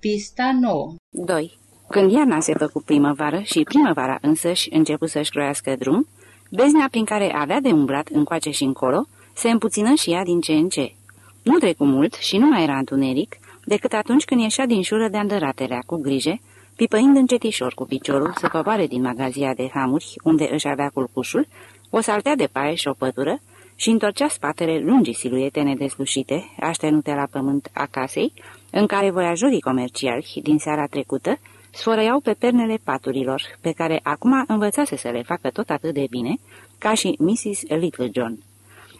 Pista 9 2. Când iarna se făcu primăvară și primăvara însăși început să-și croiască drum, beznea prin care avea de umblat încoace și încolo se împuțină și ea din ce în ce. Nu trecu mult și nu mai era întuneric, decât atunci când ieșea din șură de andăraterea cu grijă, pipăind încetișor cu piciorul să coboare din magazia de hamuri, unde își avea culcușul, o saltea de paie și o pătură, și întorcea spatele lungii siluete nedeslușite, aștenute la pământ a casei, în care voiajorii comerciali din seara trecută sfărăiau pe pernele paturilor, pe care acum învățase să le facă tot atât de bine, ca și Mrs. Littlejohn.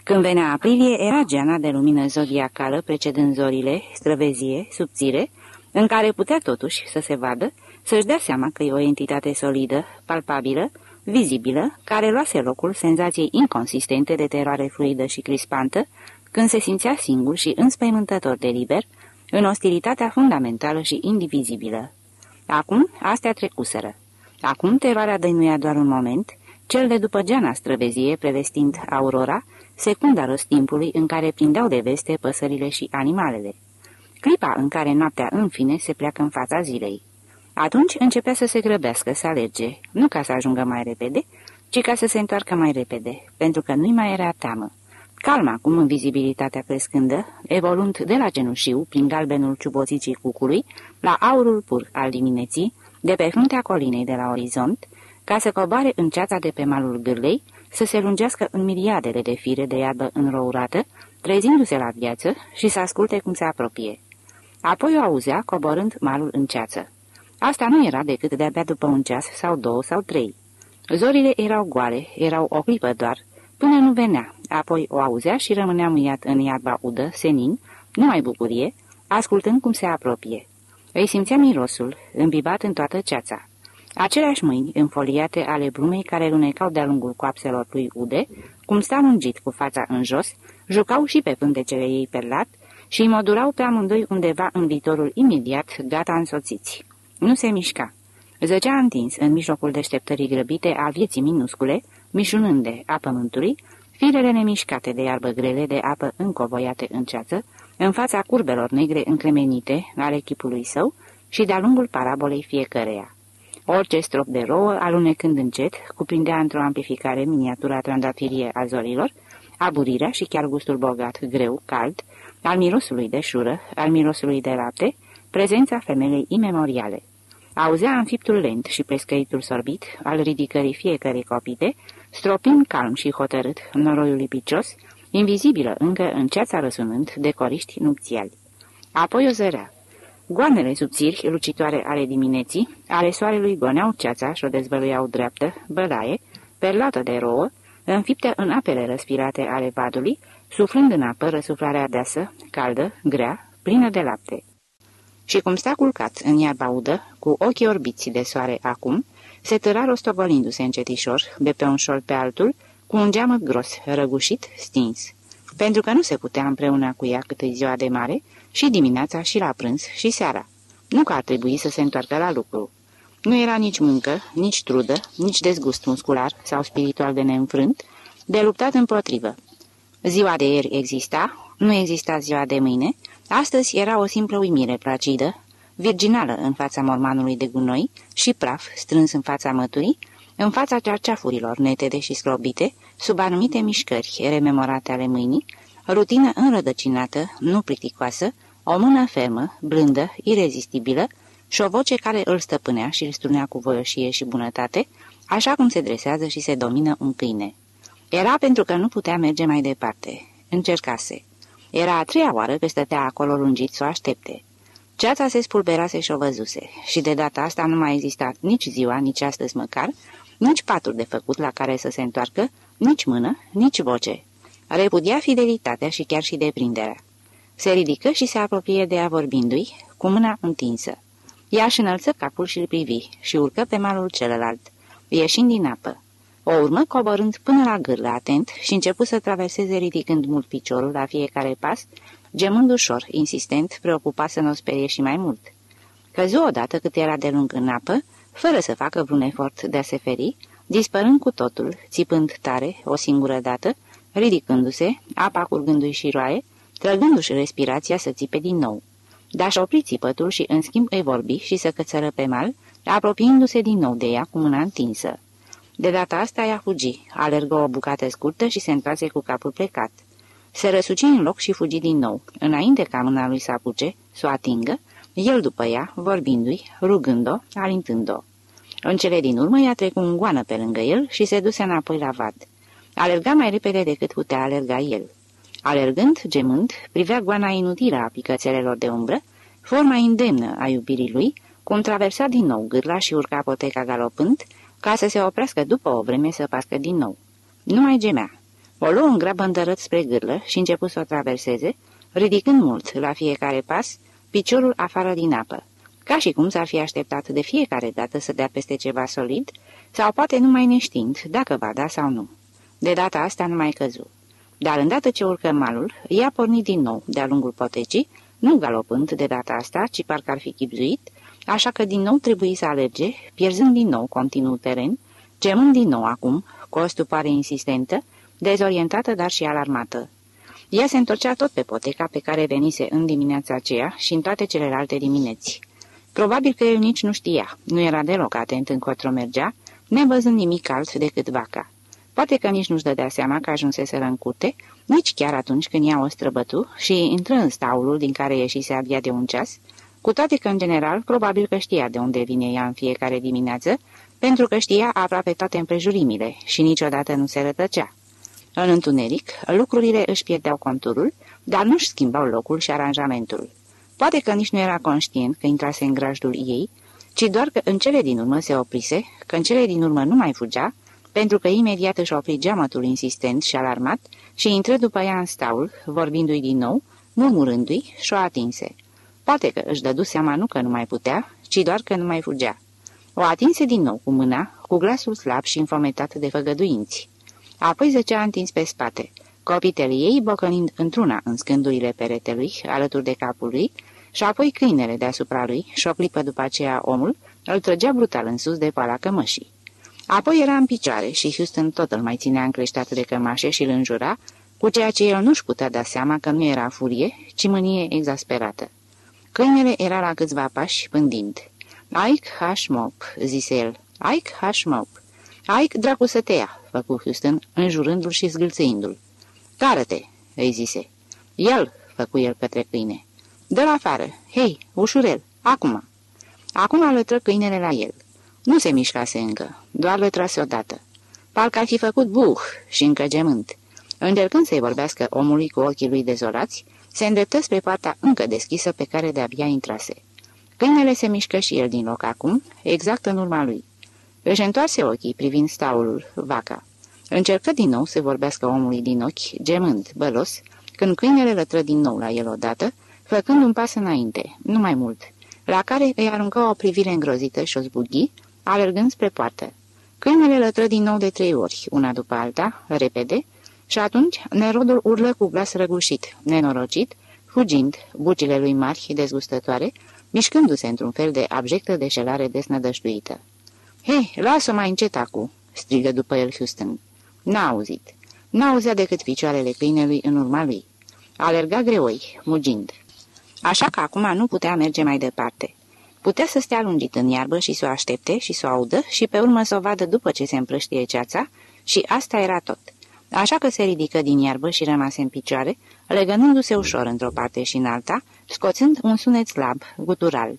Când venea aprilie, era geana de lumină zodiacală, precedând zorile, străvezie, subțire, în care putea totuși să se vadă, să-și dea seama că e o entitate solidă, palpabilă, vizibilă, care luase locul senzației inconsistente de teroare fluidă și crispantă, când se simțea singur și înspăimântător de liber, în ostilitatea fundamentală și indivizibilă. Acum, astea trecuseră. Acum teroarea dăinuia doar un moment, cel de după geana străvezie prevestind aurora, secunda răstimpului în care prindeau de veste păsările și animalele. Clipa în care noaptea în fine se pleacă în fața zilei. Atunci începea să se grăbească, să alerge, nu ca să ajungă mai repede, ci ca să se întoarcă mai repede, pentru că nu-i mai era teamă. Calm acum în vizibilitatea crescândă, evoluând de la genușiu, prin galbenul ciuboțicii cucului, la aurul pur al dimineții, de pe fruntea colinei de la orizont, ca să coboare în ceața de pe malul gârlei, să se lungească în miliadele de fire de iarbă înrourată, trezindu-se la viață și să asculte cum se apropie. Apoi o auzea coborând malul în ceață. Asta nu era decât de-abia după un ceas sau două sau trei. Zorile erau goale, erau o clipă doar, până nu venea, apoi o auzea și rămânea mâiat în iarba udă, senin, numai bucurie, ascultând cum se apropie. Îi simțea mirosul, îmbibat în toată ceața. Aceleași mâini înfoliate ale brumei care lunecau de-a lungul coapselor lui ude, cum sta lungit cu fața în jos, jucau și pe pântecele ei perlat și îi modurau pe amândoi undeva în viitorul imediat, gata însoțiți. Nu se mișca. Zăcea întins în mijlocul deșteptării grăbite a vieții minuscule, mișunânde a pământului, firele nemișcate de iarbă grele de apă încovoiate în ceață, în fața curbelor negre încremenite ale chipului său și de-a lungul parabolei fiecăreia. Orice strop de rouă, alunecând încet, cuprindea într-o amplificare miniatura trandafirie a zorilor, aburirea și chiar gustul bogat, greu, cald, al mirosului de șură, al mirosului de lapte, prezența femelei imemoriale. Auzea înfiptul lent și prescăitul sorbit al ridicării fiecărei copite, stropind calm și hotărât noroiul lipicios, invizibilă încă în ceața răsunând de coriști nupțiali. Apoi o zărea. Goanele subțiri, lucitoare ale dimineții, ale soarelui goneau ceața și o dezvăluiau dreaptă, bălaie, perlată de rouă, înfiptă în apele răspirate ale vadului, suflând în apă răsuflarea deasă, caldă, grea, plină de lapte. Și cum sta culcat în iarba udă, cu ochii orbiți de soare acum, se tăra rostogolindu-se încetișor, de pe un șol pe altul, cu un geamăt gros, răgușit, stins. Pentru că nu se putea împreună cu ea cât ziua de mare, și dimineața, și la prânz, și seara. Nu că ar trebui să se întoarcă la lucru. Nu era nici muncă, nici trudă, nici dezgust muscular sau spiritual de neînfrânt, de luptat împotrivă. Ziua de ieri exista, nu exista ziua de mâine, astăzi era o simplă uimire placidă, virginală în fața mormanului de gunoi și praf strâns în fața măturii, în fața cearceafurilor netede și slobite, sub anumite mișcări rememorate ale mâinii, rutină înrădăcinată, nu plicticoasă, o mână fermă, blândă, irezistibilă și o voce care îl stăpânea și îl strunea cu voioșie și bunătate, așa cum se dresează și se domină un câine. Era pentru că nu putea merge mai departe. Încercase. Era a treia oară că stătea acolo lungit să o aștepte. Ceața se spulberase și o văzuse și de data asta nu mai exista nici ziua, nici astăzi măcar, nici patul de făcut la care să se întoarcă, nici mână, nici voce. Repudia fidelitatea și chiar și deprinderea. Se ridică și se apropie de ea vorbindu-i, cu mâna întinsă. Ea își înălță capul și îl privi și urcă pe malul celălalt, ieșind din apă. O urmă coborând până la gârlă atent și început să traverseze ridicând mult piciorul la fiecare pas, gemând ușor, insistent, preocupat să nu o sperie și mai mult. Căzu odată cât era de lung în apă, fără să facă vreun efort de a se feri, dispărând cu totul, țipând tare, o singură dată, ridicându-se, apa curgându-i și roaie, trăgându-și respirația să țipe din nou. dar și opri țipătul și în schimb îi vorbi și să cățără pe mal, apropiindu-se din nou de ea cu mâna întinsă. De data asta ea fugi, alergă o bucată scurtă și se întoarse cu capul plecat. Se răsuci în loc și fugi din nou, înainte ca mâna lui să apuce, să o atingă, el după ea, vorbindu-i, rugând-o, alintând-o. În cele din urmă ea trecu un goană pe lângă el și se duse înapoi la vad. Alerga mai repede decât putea alerga el. Alergând, gemând, privea goana inutilă a picățelelor de umbră, forma indemnă a iubirii lui, cum traversa din nou gârla și urca poteca galopând, ca să se oprească după o vreme să pască din nou. Nu mai gemea. O luă în grabă îndărât spre gârlă și început să o traverseze, ridicând mult la fiecare pas, piciorul afară din apă, ca și cum s-ar fi așteptat de fiecare dată să dea peste ceva solid, sau poate numai neștiind dacă va da sau nu. De data asta nu mai căzu. Dar îndată ce urcă malul, ea porni din nou de-a lungul potecii, nu galopând de data asta, ci parcă ar fi chipzuit, așa că din nou trebuie să alerge, pierzând din nou continuu teren, gemând din nou acum, cu o stupare insistentă, dezorientată, dar și alarmată. Ea se întorcea tot pe poteca pe care venise în dimineața aceea și în toate celelalte dimineți. Probabil că el nici nu știa, nu era deloc atent încotro mergea, nevăzând nimic alt decât vaca. Poate că nici nu-și dădea seama că ajunseseră în curte, nici chiar atunci când ea o străbătu și intră în staulul din care ieșise abia de un ceas, cu toate că, în general, probabil că știa de unde vine ea în fiecare dimineață, pentru că știa aproape toate împrejurimile și niciodată nu se rătăcea. În întuneric, lucrurile își pierdeau conturul, dar nu-și schimbau locul și aranjamentul. Poate că nici nu era conștient că intrase în grajdul ei, ci doar că în cele din urmă se oprise, că în cele din urmă nu mai fugea, pentru că imediat își opri geamătul insistent și alarmat și intră după ea în staul, vorbindu-i din nou, murmurându-i și o atinse. Poate că își dădu seama nu că nu mai putea, ci doar că nu mai fugea. O atinse din nou cu mâna, cu glasul slab și înfometat de făgăduinți. Apoi zăcea întins pe spate, copitele ei bocănind într-una în scândurile peretelui, alături de capul lui, și apoi câinele deasupra lui, și o clipă după aceea omul, îl trăgea brutal în sus de pala cămășii. Apoi era în picioare și Houston tot îl mai ținea încleștat de cămașe și îl înjura, cu ceea ce el nu-și putea da seama că nu era furie, ci mânie exasperată. Câinele era la câțiva pași, pândind. Ike Hashmop, zise el. Ike Hashmop. Ike, dracu să te ia, făcu Houston, înjurându-l și zgâlțăindu-l. Cară-te, îi zise. El, făcu el către câine. Dă-l afară. Hei, ușurel, acum. Acum alătră câinele la el. Nu se mișcase încă, doar le trase odată. Parcă ar fi făcut buh și încă gemânt. Încercând să-i vorbească omului cu ochii lui dezolați, se îndreptă spre partea încă deschisă pe care de-abia intrase. Câinele se mișcă și el din loc acum, exact în urma lui. Își întoarse ochii privind staulul, vaca. Încercă din nou să vorbească omului din ochi, gemând, bălos, când câinele lătră din nou la el odată, făcând un pas înainte, nu mai mult, la care îi aruncă o privire îngrozită și o zbughi, alergând spre poartă. Câinele lătră din nou de trei ori, una după alta, repede, și atunci nerodul urlă cu glas răgușit, nenorocit, fugind, bucile lui mari și dezgustătoare, mișcându-se într-un fel de abjectă deșelare desnădăștuită. Hei, lasă mai încet acu!" strigă după el Houston. N-a auzit. N-a auzit decât picioarele câinelui în urma lui. Alerga greoi, mugind. Așa că acum nu putea merge mai departe. Putea să stea lungit în iarbă și să o aștepte și să o audă și pe urmă să o vadă după ce se împrăștie ceața și asta era tot. Așa că se ridică din iarbă și rămase în picioare, legănându-se ușor într-o parte și în alta, scoțând un sunet slab, gutural.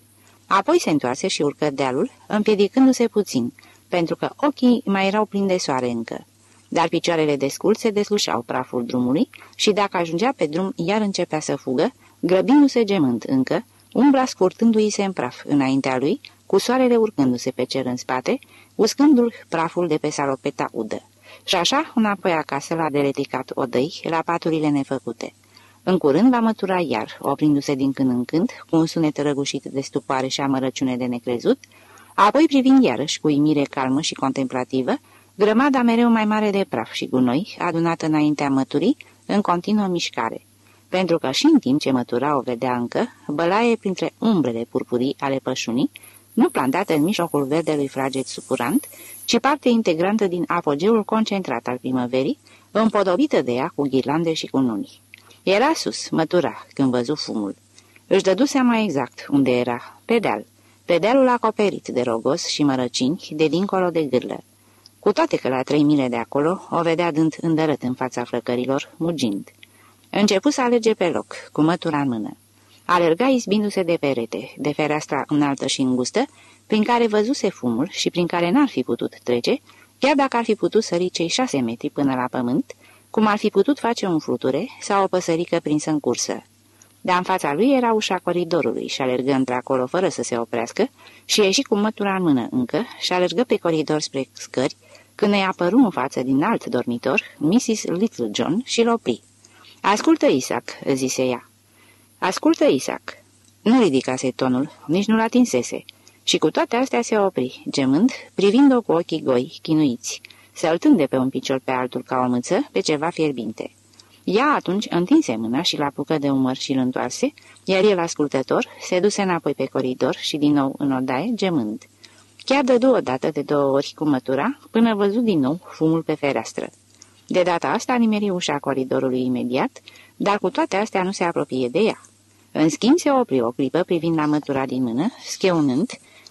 Apoi se întoarse și urcă dealul, împiedicându-se puțin, pentru că ochii mai erau plini de soare încă. Dar picioarele desculse deslușeau praful drumului și dacă ajungea pe drum, iar începea să fugă, grăbindu-se gemând încă, umbra scurtându-i se în praf înaintea lui, cu soarele urcându-se pe cer în spate, uscându-l praful de pe salopeta udă. Și așa, înapoi acasă la deleticat odăi, la paturile nefăcute. În curând va mătura iar, oprindu-se din când în când, cu un sunet răgușit de stupare și amărăciune de necrezut, apoi privind iarăși cu imire calmă și contemplativă, grămada mereu mai mare de praf și gunoi, adunată înaintea măturii, în continuă mișcare pentru că și în timp ce mătura o vedea încă, bălaie printre umbrele purpurii ale pășunii, nu plantată în mijlocul verdelui fraget supurant, ci parte integrantă din apogeul concentrat al primăverii, împodobită de ea cu ghirlande și cu nuni. Era sus, mătura, când văzu fumul. Își dădu seama exact unde era, pe deal, pe dealul acoperit de rogos și mărăcini de dincolo de gârlă. Cu toate că la trei mile de acolo o vedea dând îndărât în fața flăcărilor, mugind. Începu să alege pe loc, cu mătura în mână. Alerga izbindu-se de perete, de fereastra înaltă și îngustă, prin care văzuse fumul și prin care n-ar fi putut trece, chiar dacă ar fi putut sări cei șase metri până la pământ, cum ar fi putut face un fluture sau o păsărică prinsă în cursă. De în fața lui era ușa coridorului și alergă într-acolo fără să se oprească și ieși cu mătura în mână încă și alergă pe coridor spre scări, când îi apăru în față din alt dormitor Mrs. Little John și-l opri. Ascultă, Isaac," zise ea. Ascultă, Isaac." Nu ridicase tonul, nici nu-l atinsese. Și cu toate astea se opri, gemând, privind-o cu ochii goi, chinuiți, săltând de pe un picior pe altul ca o mâță pe ceva fierbinte. Ea atunci întinse mâna și l apucă de umăr și îl întoarse, iar el, ascultător, se duse înapoi pe coridor și din nou în odaie, gemând. Chiar de două dată de două ori cu mătura, până văzut din nou fumul pe fereastră. De data asta nimeri ușa coridorului imediat, dar cu toate astea nu se apropie de ea. În schimb se opri o clipă privind la mătura din mână, scheunând,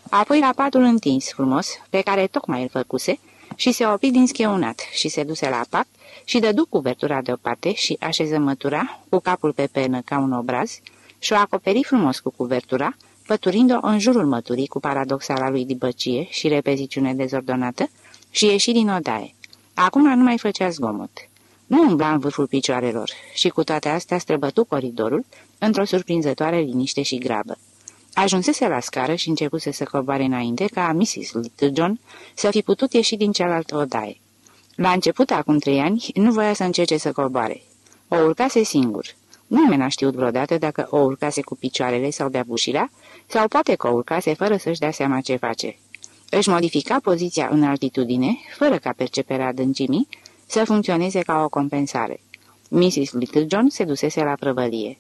apoi la patul întins frumos, pe care tocmai îl făcuse, și se opri din scheunat și se duse la pat și dădu cuvertura deoparte și așeză mătura, cu capul pe pernă ca un obraz, și o acoperi frumos cu cuvertura, păturind-o în jurul măturii cu paradoxala lui dibăcie și repeziciune dezordonată, și ieși din odaie. Acum nu mai făcea zgomot. Nu umbla în vârful picioarelor și cu toate astea străbătu coridorul într-o surprinzătoare liniște și grabă. Ajunsese la scară și începuse să coboare înainte ca Mrs. Little John să fi putut ieși din cealaltă odaie. La început, acum trei ani, nu voia să încerce să coboare. O urcase singur. Nimeni n-a știut vreodată dacă o urcase cu picioarele sau de-a bușilea, sau poate că o urcase fără să-și dea seama ce face. Își modifica poziția în altitudine, fără ca perceperea adâncimii, să funcționeze ca o compensare. Mrs. Little John se dusese la prăvălie.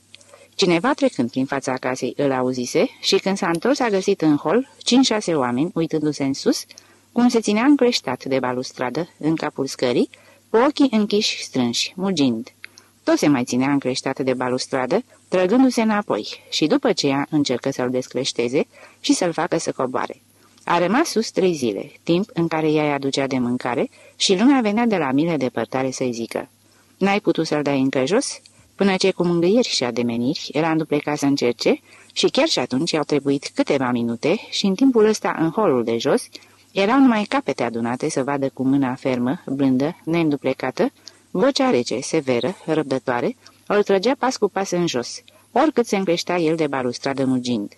Cineva trecând prin fața casei îl auzise și când s-a întors a găsit în hol cinci-șase oameni uitându-se în sus, cum se ținea încreștat de balustradă în capul scării, cu ochii închiși strânși, mugind. Tot se mai ținea încreștat de balustradă, trăgându-se înapoi și după ce ea încercă să-l descreșteze și să-l facă să coboare. A rămas sus trei zile, timp în care ea îi aducea de mâncare și lumea venea de la mile depărtare să-i zică. N-ai putut să-l dai încă jos?" Până ce cu mângâieri și ademeniri era înduplecat să încerce și chiar și atunci au trebuit câteva minute și în timpul ăsta în holul de jos erau numai capete adunate să vadă cu mâna fermă, blândă, neînduplecată, vocea rece, severă, răbdătoare, îl trăgea pas cu pas în jos, oricât se încreștea el de balustradă mugind.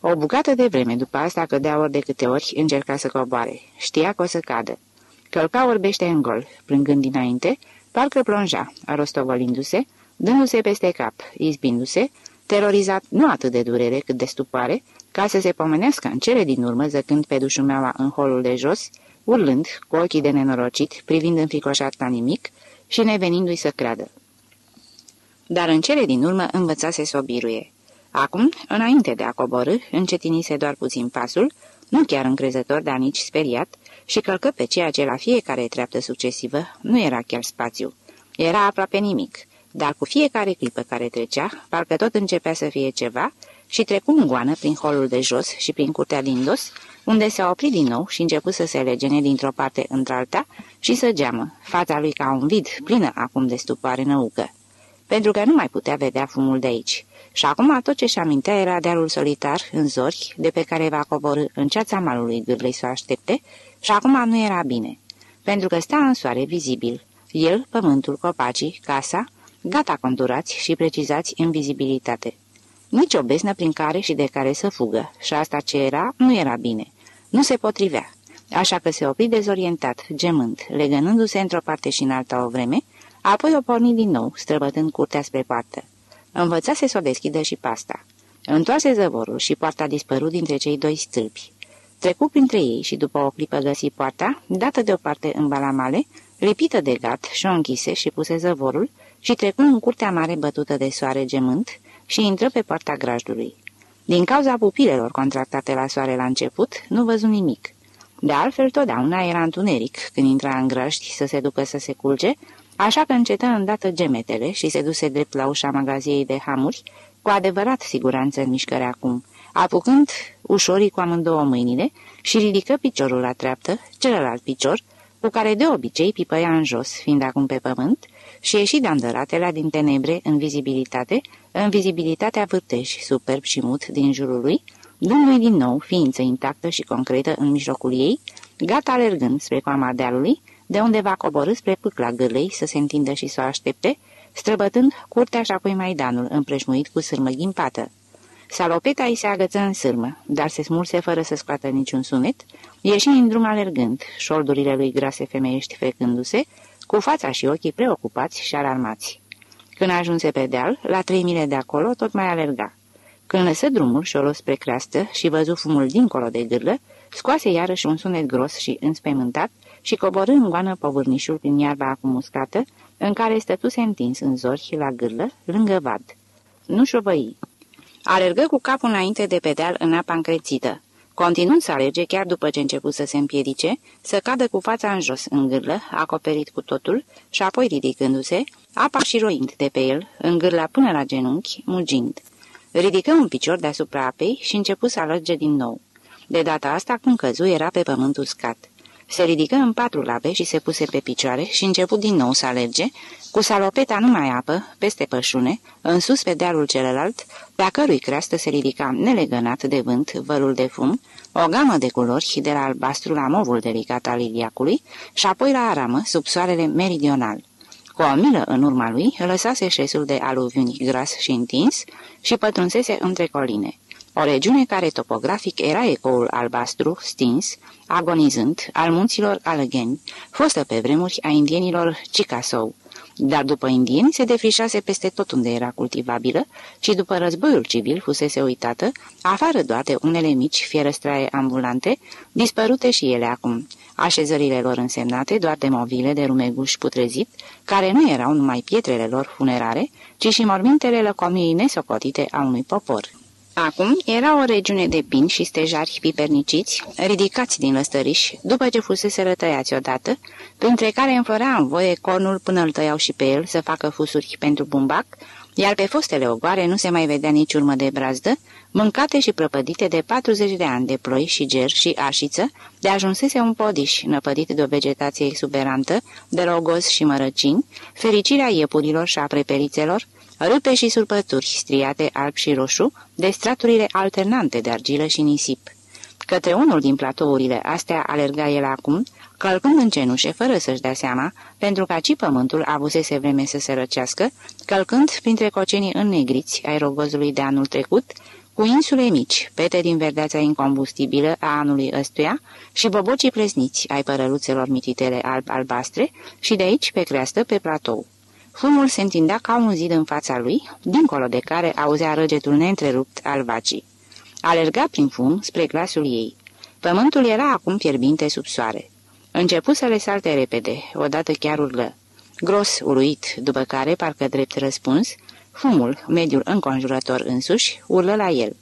O bucată de vreme după asta cădea ori de câte ori încerca să coboare. Știa că o să cadă. Călca orbește în gol, plângând dinainte, parcă plonja, rostogolindu-se, dându-se peste cap, izbindu-se, terorizat nu atât de durere cât de stupare, ca să se pomenească în cele din urmă zăcând pe dușumeaua în holul de jos, urlând, cu ochii de nenorocit, privind înfricoșat la nimic și nevenindu-i să creadă. Dar în cele din urmă învățase să o biruie. Acum, înainte de a coborâ, încetinise doar puțin pasul, nu chiar încrezător, dar nici speriat, și călcă pe ceea ce la fiecare treaptă succesivă nu era chiar spațiu. Era aproape nimic, dar cu fiecare clipă care trecea, parcă tot începea să fie ceva, și trecu în goană prin holul de jos și prin curtea din dos, unde se opri din nou și început să se legene dintr-o parte într-alta și să geamă, fața lui ca un vid, plină acum de stupare năucă. Pentru că nu mai putea vedea fumul de aici. Și acum tot ce-și amintea era dealul solitar, în zori, de pe care va coborâ în ceața malului gârlei să o aștepte, și acum nu era bine, pentru că sta în soare vizibil. El, pământul, copacii, casa, gata conturați și precizați în vizibilitate. Nici o beznă prin care și de care să fugă, și asta ce era, nu era bine. Nu se potrivea, așa că se opri dezorientat, gemând, legănându-se într-o parte și în alta o vreme, apoi o porni din nou, străbătând curtea spre poartă. Învățase să o deschidă și pasta. Întoarse zăvorul și poarta dispărut dintre cei doi stâlpi. Trecu printre ei și după o clipă găsi poarta, dată deoparte în balamale, lipită de gat și o închise și puse zăvorul și trecu în curtea mare bătută de soare gemânt și intră pe poarta grajdului. Din cauza pupilelor contractate la soare la început, nu văzu nimic. De altfel, totdeauna era întuneric când intra în grăști să se ducă să se culce, așa că încetă îndată gemetele și se duse drept la ușa magaziei de hamuri, cu adevărat siguranță în mișcare acum, apucând ușorii cu amândouă mâinile și ridică piciorul la treaptă, celălalt picior, cu care de obicei pipăia în jos, fiind acum pe pământ, și ieși de andăratele din tenebre în vizibilitate, în vizibilitatea vârteș, superb și mut din jurul lui, dându-i din nou ființă intactă și concretă în mijlocul ei, gata alergând spre coama dealului, de unde va coborâ spre pâcla gârlei să se întindă și să o aștepte, străbătând curtea și apoi Maidanul, împrejmuit cu sârmă ghimpată. Salopeta îi se agăță în sârmă, dar se smulse fără să scoată niciun sunet, ieși în drum alergând, șoldurile lui grase femeiești fecându-se, cu fața și ochii preocupați și alarmați. Când ajunse pe deal, la trei mile de acolo, tot mai alerga. Când lăsă drumul și o luă spre creastă și văzu fumul dincolo de gârlă, scoase iarăși un sunet gros și înspăimântat și coborâ în goană povârnișul prin iarba acum uscată, în care stătuse întins în zori la gârlă, lângă vad. Nu șovăi. Alergă cu capul înainte de pedal în apa încrețită. Continuând să alerge chiar după ce început să se împiedice, să cadă cu fața în jos, în gârlă, acoperit cu totul, și apoi ridicându-se, apa și roind de pe el, în gârla până la genunchi, mugind. Ridică un picior deasupra apei și început să alerge din nou. De data asta, cum căzu, era pe pământ uscat. Se ridică în patru labe și se puse pe picioare și început din nou să alerge, cu salopeta numai apă, peste pășune, în sus pe dealul celălalt, pe a cărui creastă se ridica nelegănat de vânt vărul de fum, o gamă de culori de la albastru la movul delicat al iliacului și apoi la aramă, sub soarele meridional. Cu o milă în urma lui, lăsase șesul de aluviuni gras și întins și pătrunsese între coline. O regiune care topografic era ecoul albastru, stins, agonizând, al munților Allegheny, fostă pe vremuri a indienilor Chickasaw, dar după indieni se defrișase peste tot unde era cultivabilă și după războiul civil fusese uitată, afară doar de unele mici fierăstraie ambulante, dispărute și ele acum, așezările lor însemnate doar de movile de rumeguș putrezit, care nu erau numai pietrele lor funerare, ci și mormintele lăcomiei nesocotite a unui popor. Acum era o regiune de pini și stejari piperniciți, ridicați din lăstăriș, după ce fusese rătăiați odată, printre care înflorea în voie cornul până îl tăiau și pe el să facă fusuri pentru bumbac, iar pe fostele ogoare nu se mai vedea nici urmă de brazdă, mâncate și prăpădite de 40 de ani de ploi și ger și așiță, de ajunsese un podiș năpădit de o vegetație exuberantă, de rogoz și mărăcini, fericirea iepurilor și a prepelițelor, râpe și surpături striate alb și roșu, de straturile alternante de argilă și nisip. Către unul din platourile astea alerga el acum, călcând în cenușe fără să-și dea seama, pentru că aci pământul avusese vreme să se răcească, călcând printre cocenii înnegriți ai rogozului de anul trecut, cu insule mici, pete din verdeața incombustibilă a anului ăstuia și bobocii plesniți ai părăluțelor mititele alb-albastre și de aici pe creastă pe platou. Fumul se întindea ca un zid în fața lui, dincolo de care auzea răgetul neîntrerupt al vacii. Alerga prin fum spre glasul ei. Pământul era acum fierbinte sub soare. Începu să le salte repede, odată chiar urlă. Gros, uluit, după care, parcă drept răspuns, fumul, mediul înconjurător însuși, urlă la el.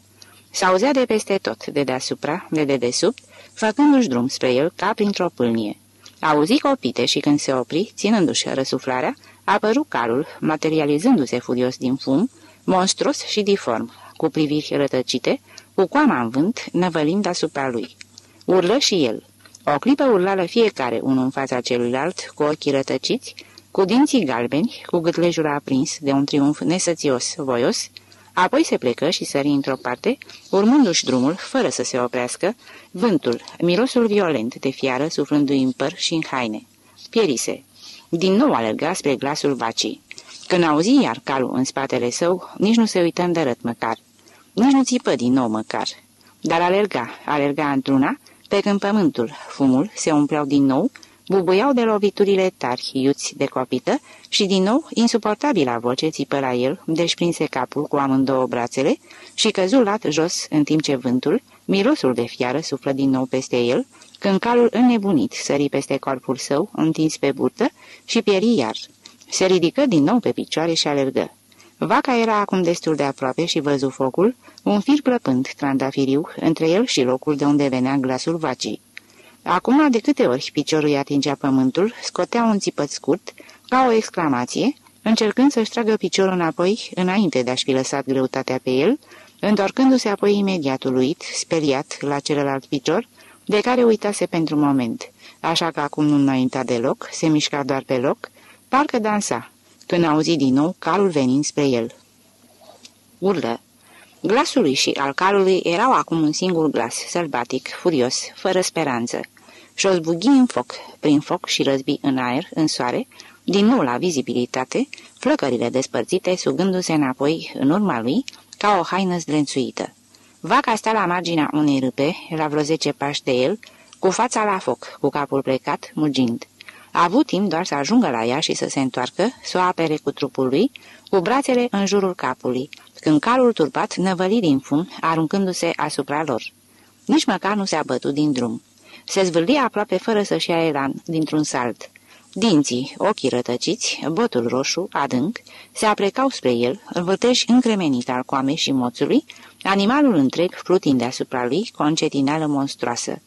S-auzea de peste tot, de deasupra, de dedesubt, făcându-și drum spre el ca printr-o pâlnie. Auzi copite și când se opri, ținându-și răsuflarea, apăru calul, materializându-se furios din fum, monstruos și diform, cu priviri rătăcite, cu coama în vânt, năvălind asupra lui. Urlă și el. O clipă urlală fiecare, unul în fața celuilalt, cu ochii rătăciți, cu dinții galbeni, cu gâtlejul aprins de un triumf nesățios, voios, apoi se plecă și sări într-o parte, urmându-și drumul, fără să se oprească, vântul, mirosul violent de fiară suflându-i în păr și în haine. Pierise. Din nou alerga spre glasul vacii. Când auzi iar calul în spatele său, nici nu se uită îndărât măcar. Nici nu țipă din nou măcar. Dar alerga, alerga într-una, pe când pământul, fumul, se umpleau din nou, bubuiau de loviturile tari, iuți de copită, și din nou, insuportabila voce țipă la el, deși prinse capul cu amândouă brațele și căzu lat jos în timp ce vântul, mirosul de fiară suflă din nou peste el, când calul înnebunit sări peste corpul său, întins pe burtă, și pieri iar. Se ridică din nou pe picioare și alergă. Vaca era acum destul de aproape și văzu focul, un fir plăpând trandafiriu între el și locul de unde venea glasul vacii. Acum, de câte ori piciorul îi atingea pământul, scotea un țipăt scurt, ca o exclamație, încercând să-și tragă piciorul înapoi înainte de a-și fi lăsat greutatea pe el, întorcându-se apoi imediat uluit, speriat la celălalt picior, de care uitase pentru moment, așa că acum nu înainta deloc, se mișca doar pe loc, parcă dansa, când auzi din nou calul venind spre el. Urlă. Glasul lui și al calului erau acum un singur glas, sălbatic, furios, fără speranță. Și o zbughi în foc, prin foc și răzbi în aer, în soare, din nou la vizibilitate, flăcările despărțite sugându-se înapoi în urma lui, ca o haină zdrențuită. Vaca sta la marginea unei râpe, la vreo zece pași de el, cu fața la foc, cu capul plecat, mugind. A avut timp doar să ajungă la ea și să se întoarcă, să o apere cu trupul lui, cu brațele în jurul capului, când calul turbat năvăli din fum, aruncându-se asupra lor. Nici măcar nu se bătut din drum. Se zvârli aproape fără să-și ia elan, dintr-un salt. Dinții, ochii rătăciți, botul roșu, adânc, se aplecau spre el, vârteș încremenit al coamei și moțului, animalul întreg plutind deasupra lui cu o încetinală monstruoasă.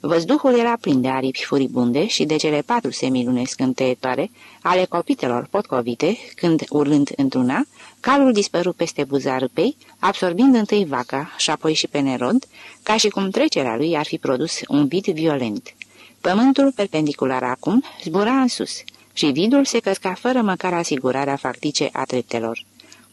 Văzduhul era plin de aripi furibunde și de cele patru semilune scânteietoare ale copitelor potcovite, când, urlând într-una, calul dispăru peste buza râpei, absorbind întâi vaca și apoi și pe nerod, ca și cum trecerea lui ar fi produs un vid violent. Pământul, perpendicular acum, zbura în sus și vidul se căsca fără măcar asigurarea factice a treptelor.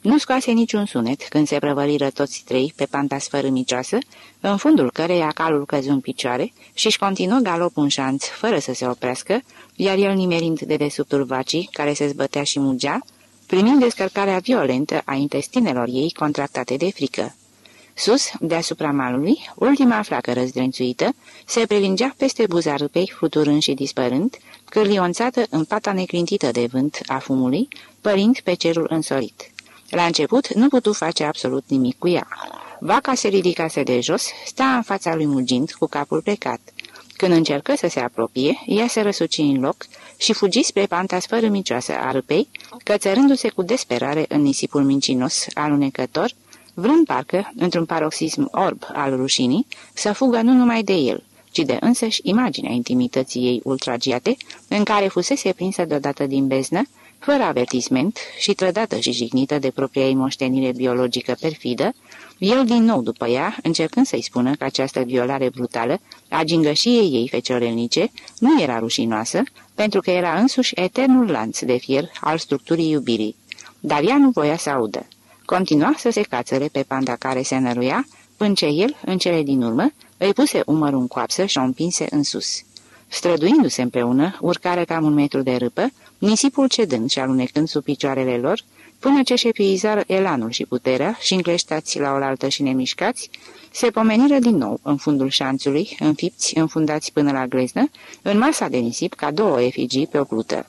Nu scoase niciun sunet când se prăvăliră toți trei pe panta sfărâmicioasă, în fundul căreia calul căzu în picioare și-și continuă galopul în șanț, fără să se oprească, iar el nimerind de desubtul vacii, care se zbătea și mugea, primind descărcarea violentă a intestinelor ei contractate de frică. Sus, deasupra malului, ultima flacără zdrențuită se prelingea peste buza râpei, fluturând și dispărând, cârlionțată în pata neclintită de vânt a fumului, părind pe cerul însorit. La început nu putu face absolut nimic cu ea. Vaca se ridicase de jos, sta în fața lui mugind, cu capul plecat. Când încercă să se apropie, ea se răsuci în loc și fugi spre panta sfărâmicioasă a râpei, cățărându-se cu desperare în nisipul mincinos, alunecător, vrând parcă, într-un paroxism orb al rușinii, să fugă nu numai de el, ci de însăși imaginea intimității ei ultragiate, în care fusese prinsă deodată din beznă, fără avertisment și trădată și jignită de propria ei moștenire biologică perfidă, el din nou după ea, încercând să-i spună că această violare brutală a gingășiei ei feciorelnice nu era rușinoasă, pentru că era însuși eternul lanț de fier al structurii iubirii. Dar ea nu voia să audă. Continua să se cațăre pe panda care se năruia, până ce el, în cele din urmă, îi puse umărul în coapsă și o împinse în sus. Străduindu-se împreună, urcare cam un metru de râpă, nisipul cedând și alunecând sub picioarele lor, până ce și epuizară elanul și puterea și încleștați la oaltă și nemișcați, se pomeniră din nou în fundul șanțului, înfipți, înfundați până la gleznă, în masa de nisip ca două efigii pe o plută.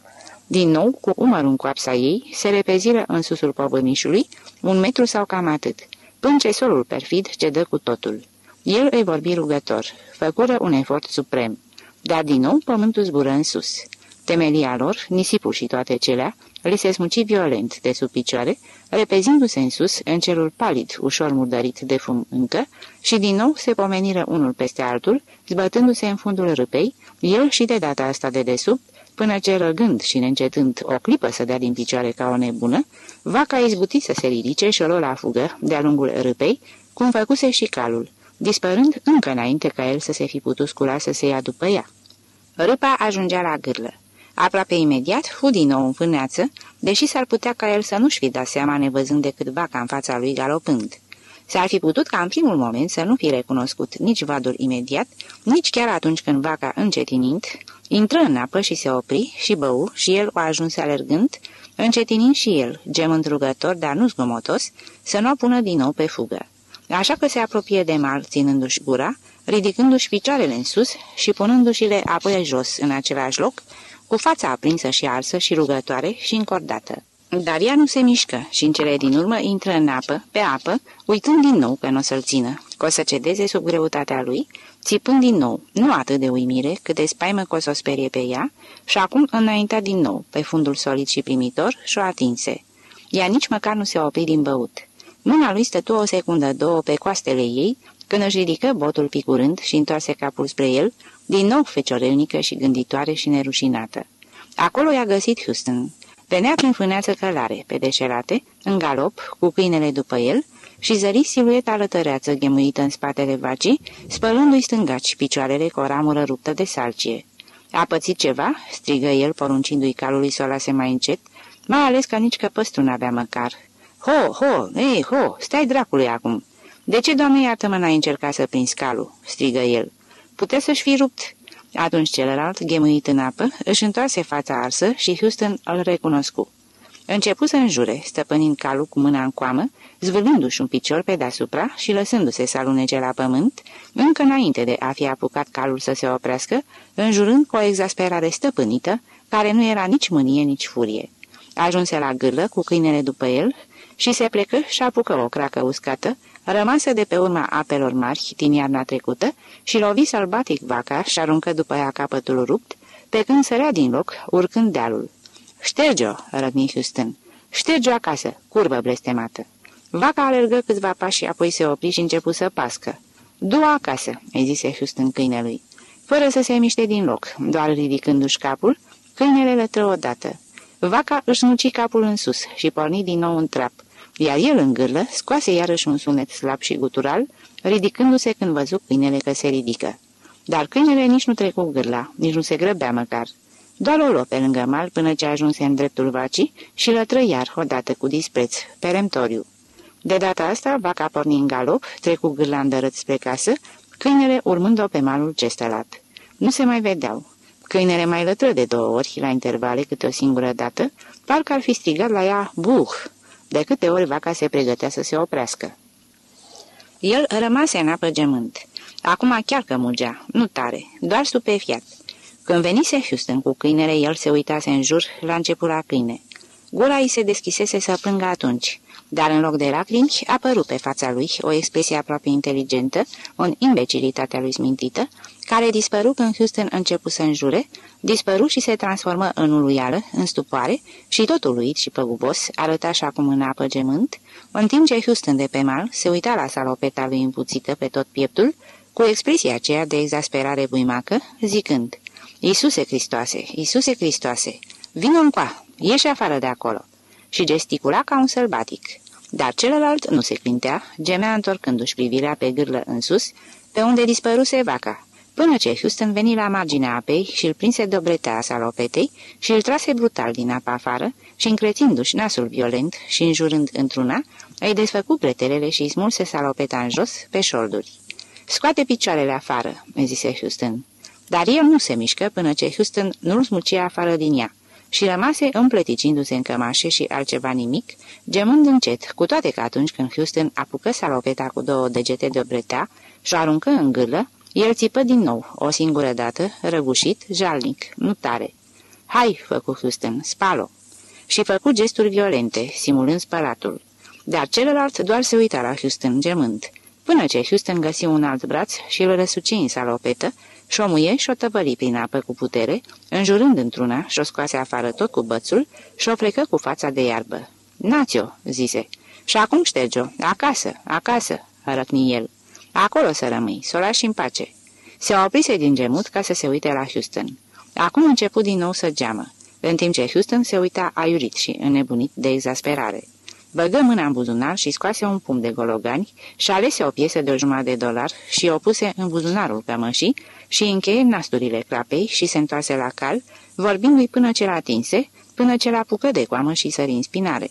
Din nou, cu umărul în coapsa ei, se repeziră în susul povămișului, un metru sau cam atât, până ce solul perfid cedă cu totul. El îi vorbi rugător, făcură un efort suprem, dar din nou pământul zbură în sus. Temelia lor, nisipul și toate celea, li se smuci violent de sub picioare, repezindu-se în sus, în cerul palid, ușor murdărit de fum încă, și din nou se pomeniră unul peste altul, zbătându-se în fundul râpei, el și de data asta de desubt, până ce răgând și neîncetând o clipă să dea din picioare ca o nebună, vaca izbuti să se ridice și o la fugă de-a lungul râpei, cum făcuse și calul, dispărând încă înainte ca el să se fi putut scula să se ia după ea. Râpa ajungea la gârlă. Aproape imediat fu din nou în fâneață, deși s-ar putea ca el să nu-și fi dat seama nevăzând decât vaca în fața lui galopând. S-ar fi putut ca în primul moment să nu fi recunoscut nici vadul imediat, nici chiar atunci când vaca, încetinind, intră în apă și se opri și bău și el o ajunse alergând, încetinind și el, gemând rugător, dar nu zgomotos, să nu o pună din nou pe fugă. Așa că se apropie de mal, ținându-și gura, ridicându-și picioarele în sus și punându-și-le apoi jos în același loc, cu fața aprinsă și arsă și rugătoare și încordată. Dar ea nu se mișcă și în cele din urmă intră în apă, pe apă, uitând din nou că nu o să-l țină, că o să cedeze sub greutatea lui, țipând din nou, nu atât de uimire, cât de spaimă că o să o sperie pe ea, și acum înaintea din nou, pe fundul solid și primitor, și-o atinse. Ea nici măcar nu se opri din băut. Mâna lui stătu o secundă, două pe coastele ei, când își ridică botul picurând și întoarse capul spre el, din nou feciorelnică și gânditoare și nerușinată. Acolo i-a găsit Houston. Venea prin fâneață călare, pe deșerate, în galop, cu câinele după el, și zări silueta lătăreață ghemuită în spatele vacii, spălându-i stângaci picioarele cu o ramură ruptă de salcie. A pățit ceva?" strigă el, poruncindu-i calului să o lase mai încet, mai ales că nici căpăstru n-avea măcar. Ho, ho, ei, ho, stai dracului acum! De ce, doamne, iartă-mă, n-ai încercat să prinzi calul?" strigă el. Putea să-și fi rupt." Atunci celălalt, ghemuit în apă, își întoarse fața arsă și Houston îl recunoscu. Începu să înjure, stăpânind calul cu mâna în coamă, zvârându-și un picior pe deasupra și lăsându-se să alunece la pământ, încă înainte de a fi apucat calul să se oprească, înjurând cu o exasperare stăpânită, care nu era nici mânie, nici furie. Ajunse la gârlă cu câinele după el și se plecă și apucă o cracă uscată, rămasă de pe urma apelor mari din iarna trecută și lovi sălbatic vaca și aruncă după ea capătul rupt, pe când sărea din loc, urcând dealul. Șterge-o!" răgni Houston. Șterge-o acasă, curbă blestemată!" Vaca alergă câțiva pași și apoi se opri și începu să pască. Du-o acasă," îi zise Houston câinelui. Fără să se miște din loc, doar ridicându-și capul, câinele lătră odată. Vaca își nuci capul în sus și porni din nou în trap, iar el în gârlă scoase iarăși un sunet slab și gutural, ridicându-se când văzu câinele că se ridică. Dar câinele nici nu trecu gârla, nici nu se grăbea măcar. Doar o luă pe lângă mal până ce ajunse în dreptul vacii și lătră iar odată cu dispreț, peremptoriu. De data asta, vaca porni în galop, trecu gârla îndărât spre casă, câinele urmând-o pe malul cestelat. Nu se mai vedeau. Câinele mai lătră de două ori, la intervale câte o singură dată, parcă ar fi strigat la ea buh, de câte ori vaca se pregătea să se oprească. El rămase în apă gemând. Acum chiar că mugea, nu tare, doar stupefiat. Când venise Houston cu câinele, el se uitase în jur, la început la câine. Gura îi se deschisese să plângă atunci, dar în loc de lacrimi apărut pe fața lui o expresie aproape inteligentă, o imbecilitate a lui smintită, care dispăru când Houston începu să înjure, dispăru și se transformă în uluială, în stupoare și tot uluit și păgubos, arăta și acum în apă gemânt, în timp ce Houston de pe mal se uita la salopeta lui împuțită pe tot pieptul, cu expresia aceea de exasperare buimacă, zicând, Iisuse Hristoase, Iisuse Hristoase, vină încoa, ieși afară de acolo!" și gesticula ca un sălbatic. Dar celălalt nu se clintea, gemea întorcându-și privirea pe gârlă în sus, pe unde dispăruse vaca, până ce Houston veni la marginea apei și îl prinse de obretea salopetei și îl trase brutal din apa afară și, încrețindu-și nasul violent și înjurând într-una, îi desfăcu pretelele și îi smulse salopeta în jos, pe șolduri. Scoate picioarele afară," îi zise Houston. Dar el nu se mișcă până ce Houston nu-l smucie afară din ea și rămase împleticindu-se în cămașe și altceva nimic, gemând încet, cu toate că atunci când Houston apucă salopeta cu două degete de bretea și o aruncă în gârlă, el țipă din nou, o singură dată, răgușit, jalnic, nu tare. Hai, făcu Houston, spalo! Și făcu gesturi violente, simulând spălatul. Dar celălalt doar se uita la Houston, gemând, până ce Houston găsi un alt braț și îl răsuci în salopetă, și o muie și o tăvăli prin apă cu putere, înjurând într-una și o scoase afară tot cu bățul și o plecă cu fața de iarbă. Națio, zise. Și acum șterge-o. Acasă, acasă, răcni el. Acolo să rămâi, să o lași în pace. Se oprise din gemut ca să se uite la Houston. Acum început din nou să geamă, în timp ce Houston se uita aiurit și înnebunit de exasperare. Băgă mâna în buzunar și scoase un pumn de gologani și alese o piesă de o jumătate de dolar și o puse în buzunarul cămășii și încheie nasturile crapei și se întoarse la cal, vorbindu-i până ce l atinse, până ce l-apucă de coamă și sări în spinare.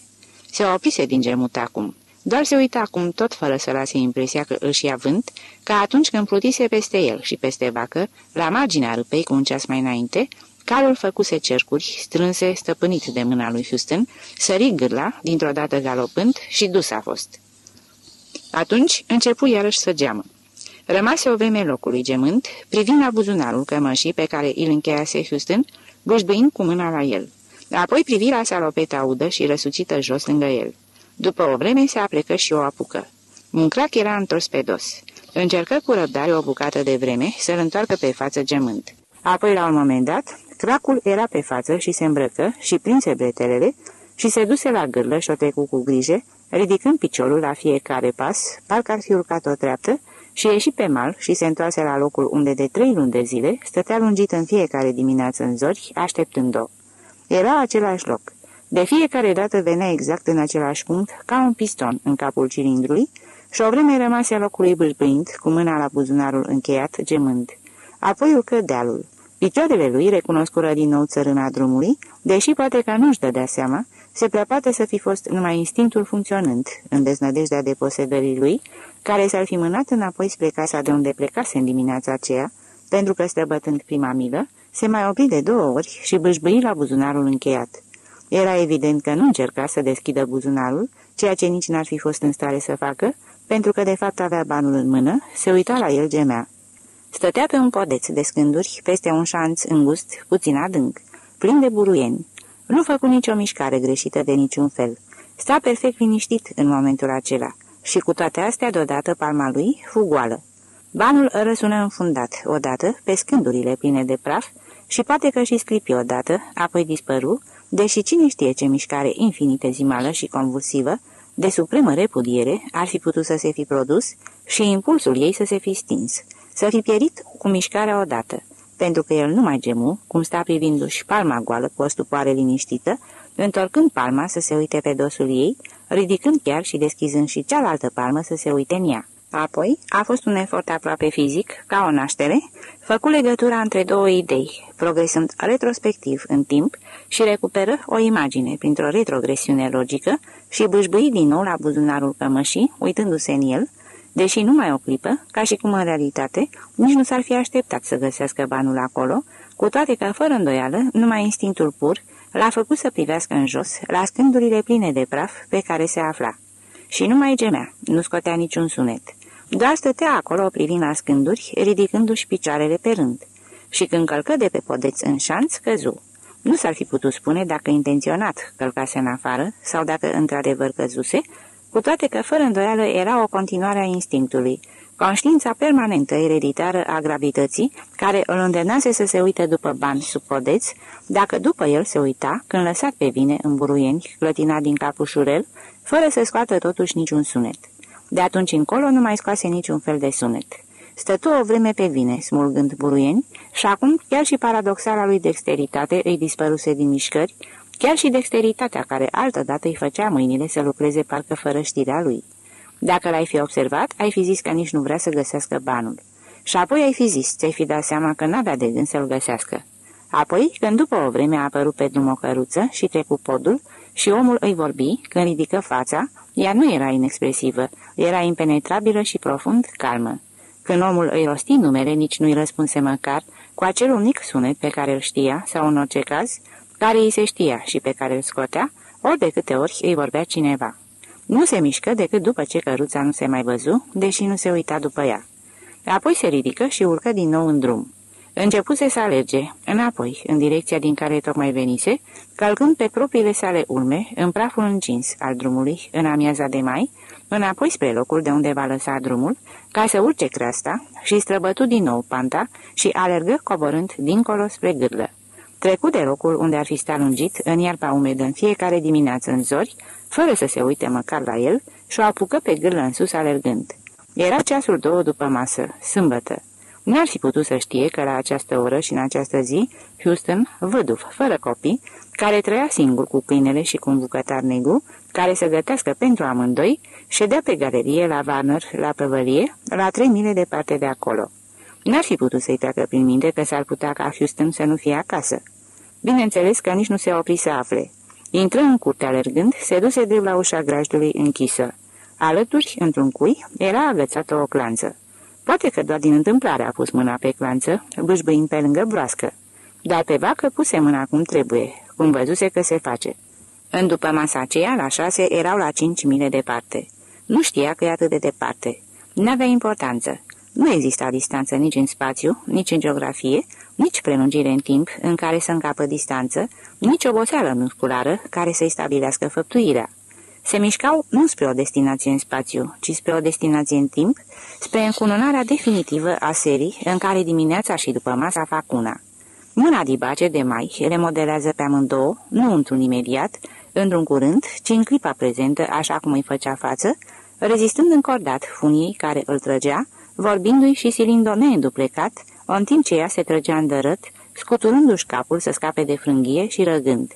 Se oprise din gemut acum. Doar se uita acum, tot fără să lase impresia că își ia vânt, ca atunci când plutise peste el și peste vacă, la marginea râpei cu un ceas mai înainte, calul făcuse cercuri, strânse, stăpânit de mâna lui Houston, sări gârla, dintr-o dată galopând, și dus a fost. Atunci începu iarăși să geamă. Rămase o vreme locului gemând, privind la buzunarul cămășii pe care îl încheiase Houston, bușbâind cu mâna la el. Apoi privi la salopeta udă și răsucită jos lângă el. După o vreme se aplecă și o apucă. Un crac era întors pe dos. Încercă cu răbdare o bucată de vreme să-l întoarcă pe față gemând. Apoi, la un moment dat, cracul era pe față și se îmbrăcă și prinse bretelele și se duse la gârlă și o trecu cu grijă, ridicând piciorul la fiecare pas, parcă ar fi urcat o treaptă, și ieși pe mal și se întoarse la locul unde de trei luni de zile stătea lungit în fiecare dimineață în zori, așteptând-o. Era același loc. De fiecare dată venea exact în același punct, ca un piston în capul cilindrului, și o vreme rămase locului bâlbâind, cu mâna la buzunarul încheiat, gemând. Apoi urcă dealul. Picioarele lui recunoscură din nou țărâna drumului, deși poate că nu-și dădea seama, se prea poate să fi fost numai instinctul funcționând, în deznădejdea deposedării lui, care s-ar fi mânat înapoi spre casa de unde plecase în dimineața aceea, pentru că străbătând prima milă, se mai opri de două ori și bâșbâi la buzunarul încheiat. Era evident că nu încerca să deschidă buzunarul, ceea ce nici n-ar fi fost în stare să facă, pentru că de fapt avea banul în mână, se uita la el gemea. Stătea pe un podeț de scânduri, peste un șanț îngust, puțin adânc, plin de buruieni. Nu făcu nicio mișcare greșită de niciun fel. Sta perfect liniștit în momentul acela și cu toate astea, deodată, palma lui fu goală. Banul răsună înfundat, odată, pe scândurile pline de praf și poate că și sclipi odată, apoi dispăru, deși cine știe ce mișcare infinitezimală și convulsivă, de supremă repudiere, ar fi putut să se fi produs și impulsul ei să se fi stins, să fi pierit cu mișcarea odată, pentru că el nu mai gemu, cum sta privindu-și palma goală cu o stupoare liniștită, întorcând palma să se uite pe dosul ei, ridicând chiar și deschizând și cealaltă palmă să se uite în ea. Apoi a fost un efort aproape fizic, ca o naștere, făcu legătura între două idei, progresând retrospectiv în timp și recuperă o imagine printr-o retrogresiune logică și bâșbâi din nou la buzunarul cămășii, uitându-se în el, deși numai o clipă, ca și cum în realitate nici nu s-ar fi așteptat să găsească banul acolo, cu toate că, fără îndoială, numai instinctul pur l-a făcut să privească în jos, la scândurile pline de praf pe care se afla. Și nu mai gemea, nu scotea niciun sunet. Doar stătea acolo privind la scânduri, ridicându-și picioarele pe rând. Și când călcă de pe podeț în șanț, căzu. Nu s-ar fi putut spune dacă intenționat călcase în afară sau dacă într-adevăr căzuse, cu toate că fără îndoială era o continuare a instinctului, conștiința permanentă ereditară a gravității, care îl îndemnase să se uite după bani sub podeț, dacă după el se uita, când lăsat pe vine în buruieni, clătinat din capușurel, fără să scoată totuși niciun sunet. De atunci încolo nu mai scoase niciun fel de sunet. Stătu o vreme pe vine, smulgând buruieni, și acum chiar și paradoxala lui dexteritate îi dispăruse din mișcări, chiar și dexteritatea care altădată îi făcea mâinile să lucreze parcă fără știrea lui. Dacă l-ai fi observat, ai fi zis că nici nu vrea să găsească banul. Și apoi ai fi zis, ți-ai fi dat seama că n-avea de gând să-l găsească. Apoi, când după o vreme a apărut pe drum o căruță și trecu podul și omul îi vorbi, când ridică fața, ea nu era inexpresivă, era impenetrabilă și profund calmă. Când omul îi rosti numele, nici nu-i răspunse măcar, cu acel unic sunet pe care îl știa, sau în orice caz, care îi se știa și pe care îl scotea, ori de câte ori îi vorbea cineva. Nu se mișcă decât după ce căruța nu se mai văzu, deși nu se uita după ea. Apoi se ridică și urcă din nou în drum. Începuse să alerge, înapoi, în direcția din care tocmai venise, calcând pe propriile sale urme, în praful încins al drumului, în amiaza de mai, înapoi spre locul de unde va lăsa drumul, ca să urce creasta și străbătu din nou panta și alergă coborând dincolo spre gârlă. Trecu de locul unde ar fi stat lungit în iarba umedă în fiecare dimineață în zori, fără să se uite măcar la el, și o apucă pe gârlă în sus alergând. Era ceasul două după masă, sâmbătă. N-ar fi putut să știe că la această oră și în această zi, Houston, văduv, fără copii, care trăia singur cu câinele și cu un bucătar negru, care să gătească pentru amândoi, ședea pe galerie la Warner, la păvălie, la trei mile departe de acolo. N-ar fi putut să-i treacă prin minte că s-ar putea ca Houston să nu fie acasă. Bineînțeles că nici nu se opri să afle. Intră în curte alergând, se duse de la ușa grajdului închisă. Alături, într-un cui, era agățată o clanță. Poate că doar din întâmplare a pus mâna pe clanță, bâșbâind pe lângă broască. Dar pe vacă puse mâna cum trebuie, cum văzuse că se face. În după masa aceea, la șase, erau la cinci mile departe. Nu știa că e atât de departe. N-avea importanță. Nu exista distanță nici în spațiu, nici în geografie, nici prelungire în timp în care să încapă distanță, nici oboseală musculară care să-i stabilească făptuirea. Se mișcau nu spre o destinație în spațiu, ci spre o destinație în timp, spre încununarea definitivă a serii în care dimineața și după masa fac una. Mâna dibace de mai le modelează pe amândouă, nu într-un imediat, într-un curând, ci în clipa prezentă, așa cum îi făcea față, rezistând încordat funii care îl trăgea, vorbindu-i și silind-o neînduplecat, în timp ce ea se trăgea îndărât, scuturându-și capul să scape de frânghie și răgând.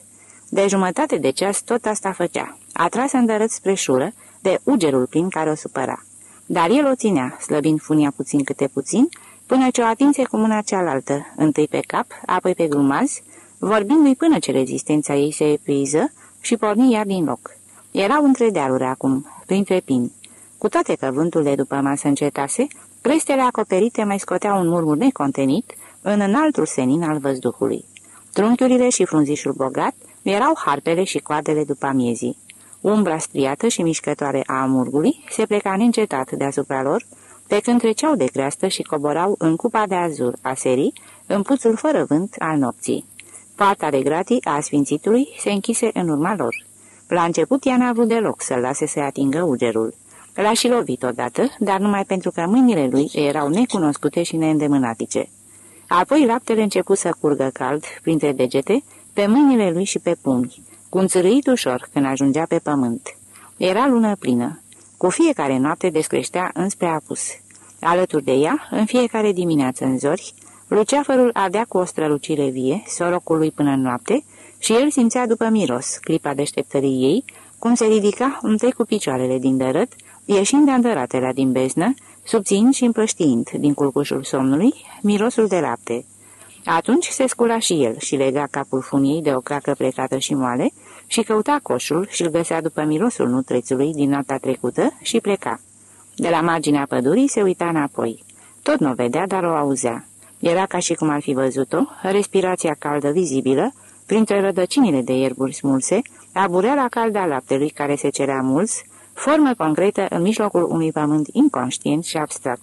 De jumătate de ceas tot asta făcea, atrasă îndărât spre șură, de ugerul plin care o supăra. Dar el o ținea, slăbind funia puțin câte puțin, până ce o atinse cu mâna cealaltă, întâi pe cap, apoi pe grumaz, vorbindu-i până ce rezistența ei se epuiză și porni iar din loc. Erau între dealuri acum, printre pini. Cu toate că vântul de după masă încetase, crestele acoperite mai scoteau un murmur necontenit în înaltul senin al văzduhului. Trunchiurile și frunzișul bogat erau harpele și coadele după amiezii. Umbra striată și mișcătoare a amurgului se pleca neîncetat deasupra lor, pe când treceau de creastă și coborau în cupa de azur a serii, în puțul fără vânt al nopții. Partea de gratii a sfințitului se închise în urma lor. La început ea n-a vrut deloc să-l lase să atingă ugerul. L-a și lovit odată, dar numai pentru că mâinile lui erau necunoscute și neîndemânatice. Apoi laptele început să curgă cald printre degete, pe mâinile lui și pe pumni, cu un țărâit ușor când ajungea pe pământ. Era lună plină. Cu fiecare noapte descreștea înspre apus. Alături de ea, în fiecare dimineață în zori, Luceafărul ardea cu o strălucire vie, sorocul lui până în noapte, și el simțea după miros, clipa deșteptării ei, cum se ridica între cu picioarele din dărât, ieșind de andăratele din beznă, subțind și împrăștiind din culcușul somnului mirosul de lapte. Atunci se scula și el și lega capul funiei de o cracă plecată și moale și căuta coșul și îl găsea după mirosul nutrețului din noaptea trecută și pleca. De la marginea pădurii se uita înapoi. Tot nu o vedea, dar o auzea. Era ca și cum ar fi văzut-o, respirația caldă vizibilă, printre rădăcinile de ierburi smulse, abureala caldă a laptelui care se cerea mulți, formă concretă în mijlocul unui pământ inconștient și abstract.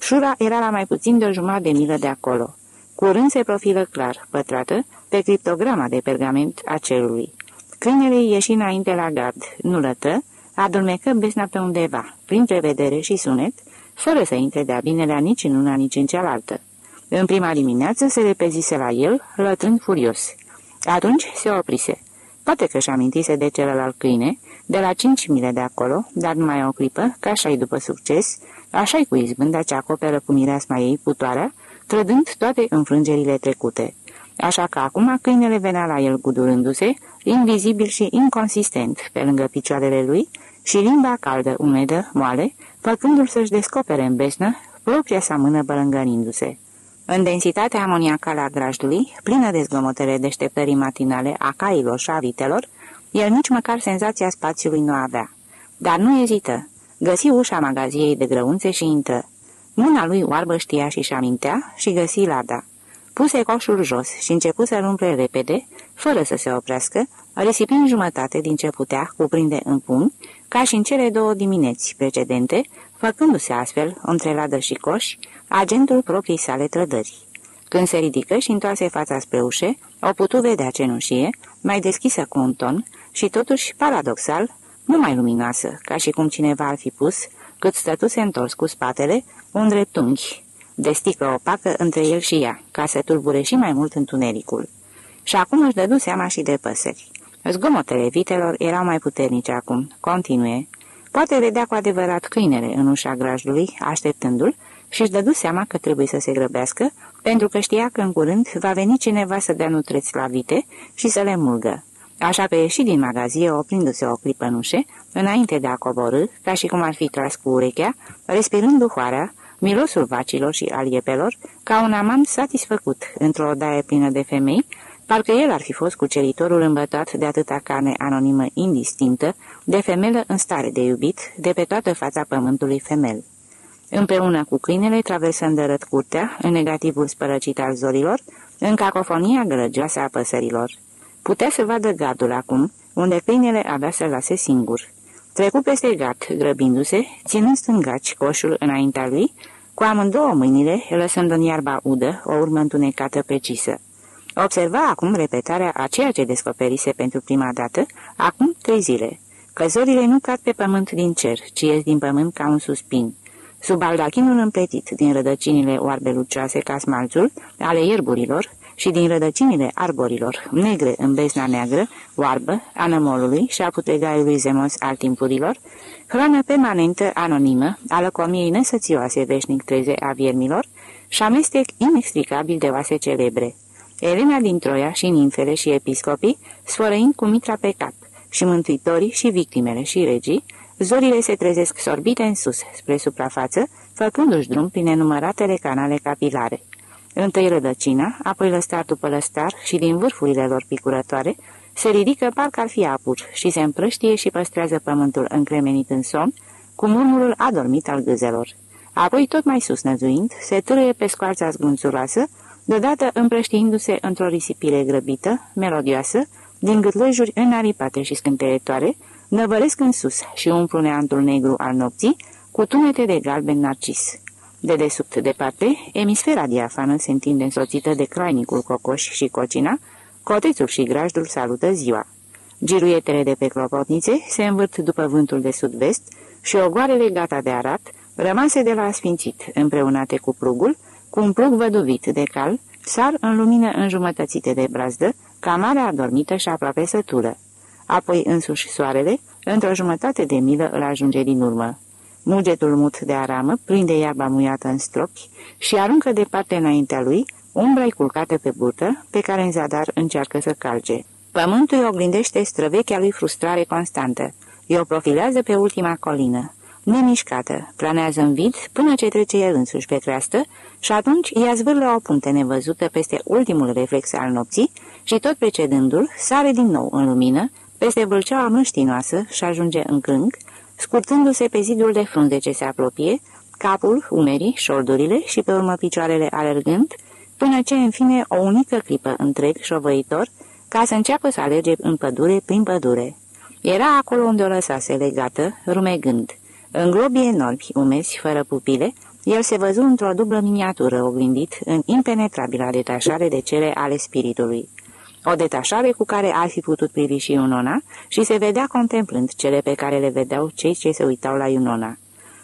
Șura era la mai puțin de o jumătate de milă de acolo. Curând se profilă clar, pătrată, pe criptograma de pergament a cerului. Câinele ieși înainte la gard, nu lătă, adormecă besna pe undeva, prin prevedere și sunet, fără să intre de-a binelea nici în una, nici în cealaltă. În prima dimineață se repezise la el, lătrând furios. Atunci se oprise. Poate că și amintise de celălalt câine, de la cinci mile de acolo, dar numai o clipă, ca așa după succes, așa-i cu izbânda ce acoperă cu mireasma ei putoarea, trădând toate înfrângerile trecute. Așa că acum câinele venea la el gudurându-se, invizibil și inconsistent, pe lângă picioarele lui, și limba caldă, umedă, moale, făcându-l să-și descopere în besnă propria sa mână bălângănindu-se. În densitatea amoniacală a grajdului, plină de zgomotele deșteptării matinale a cailor și a vitelor, el nici măcar senzația spațiului nu avea. Dar nu ezită. Găsi ușa magaziei de grăunțe și intră. Mâna lui oarbă știa și-și amintea și găsi lada. Puse coșul jos și începu să-l umple repede, fără să se oprească, risipind jumătate din ce putea cuprinde în pumn, ca și în cele două dimineți precedente, făcându-se astfel, între ladă și coș, agentul proprii sale trădări. Când se ridică și întoarse fața spre ușe, o putu vedea cenușie, mai deschisă cu un ton și totuși, paradoxal, nu mai luminoasă, ca și cum cineva ar fi pus, cât stătuse întors cu spatele, un dreptunghi, de sticlă opacă între el și ea, ca să tulbure și mai mult întunericul. Și acum își dădu seama și de păsări. Zgomotele vitelor erau mai puternice acum, continue. Poate vedea cu adevărat câinele în ușa grajdului, așteptându-l, și își dădu seama că trebuie să se grăbească, pentru că știa că în curând va veni cineva să dea nutreți la vite și să le mulgă. Așa că ieși din magazie, oprindu-se o clipă în ușe, înainte de a coborâ, ca și cum ar fi tras cu urechea, respirând duhoarea, mirosul vacilor și al iepelor, ca un amant satisfăcut într-o odaie plină de femei, parcă el ar fi fost cuceritorul îmbătat de atâta carne anonimă indistinctă, de femelă în stare de iubit, de pe toată fața pământului femel. Împreună cu câinele traversă îndărăt curtea, în negativul spărăcit al zorilor, în cacofonia grăgioasă a păsărilor. Putea să vadă gardul acum, unde câinele avea să lase singur. Trecu peste gard, grăbindu-se, ținând stângaci coșul înaintea lui, cu amândouă mâinile, lăsând în iarba udă o urmă întunecată precisă. Observa acum repetarea a ceea ce descoperise pentru prima dată, acum trei zile. Că zorile nu cad pe pământ din cer, ci ies din pământ ca un suspin. Sub baldachinul împletit din rădăcinile oarbe lucioase ca smalțul, ale ierburilor, și din rădăcinile arborilor, negre în bezna neagră, oarbă, a nămolului și a putregaiului zemos al timpurilor, hrană permanentă anonimă a lăcomiei nesățioase veșnic treze a viermilor și amestec inexplicabil de oase celebre. Elena din Troia și nimfele și episcopii, sfărăind cu mitra pe cap, și mântuitorii și victimele și regii, zorile se trezesc sorbite în sus, spre suprafață, făcându-și drum prin enumăratele canale capilare. Întâi rădăcina, apoi lăstar după lăstar și din vârfurile lor picurătoare, se ridică parcă ar fi apuri și se împrăștie și păstrează pământul încremenit în somn, cu murmurul adormit al gâzelor. Apoi, tot mai sus năzuind, se târâie pe scoarța zgunțuroasă, deodată împrăștiindu-se într-o risipire grăbită, melodioasă, din gâtlojuri înaripate și scânteietoare, năvăresc în sus și umplu neantul negru al nopții cu tunete de galben narcis. De desubt departe, emisfera diafană se întinde însoțită de crainicul cocoș și cocina, cotețul și grajdul salută ziua. Giruietele de pe clopotnițe se învârt după vântul de sud-vest și ogoarele gata de arat, rămase de la asfințit, împreunate cu plugul, cu un plug văduvit de cal, sar în lumină înjumătățite de brazdă, ca marea adormită și aproape sătură. Apoi însuși soarele, într-o jumătate de milă, îl ajunge din urmă. Mugetul mut de aramă prinde iarba muiată în stropi și aruncă departe înaintea lui umbra culcată pe burtă, pe care în zadar încearcă să calce. Pământul îi oglindește străvechea lui frustrare constantă. I-o profilează pe ultima colină. Nemișcată, planează în vid până ce trece el însuși pe creastă și atunci ea zvârlă o punte nevăzută peste ultimul reflex al nopții și tot precedându-l sare din nou în lumină, peste vâlceaua mlăștinoasă și ajunge în crâng, scurtându-se pe zidul de frunze ce se apropie, capul, umerii, șoldurile și pe urmă picioarele alergând, până ce, în fine, o unică clipă întreg șovăitor, ca să înceapă să alerge în pădure prin pădure. Era acolo unde o lăsase legată, rumegând. În globii enormi, umezi, fără pupile, el se văzu într-o dublă miniatură oglindit în impenetrabila detașare de cele ale spiritului. O detașare cu care ar fi putut privi și Iunona și se vedea contemplând cele pe care le vedeau cei ce se uitau la Iunona.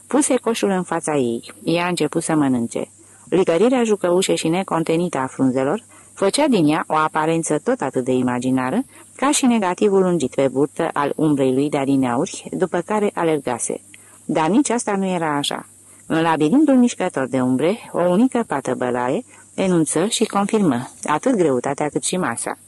Puse coșul în fața ei. Ea a început să mănânce. Licărirea jucăușe și necontenită a frunzelor făcea din ea o aparență tot atât de imaginară, ca și negativul lungit pe burtă al umbrei lui de adineauri, după care alergase. Dar nici asta nu era așa. În labirintul mișcător de umbre, o unică pată bălaie enunță și confirmă atât greutatea cât și masa.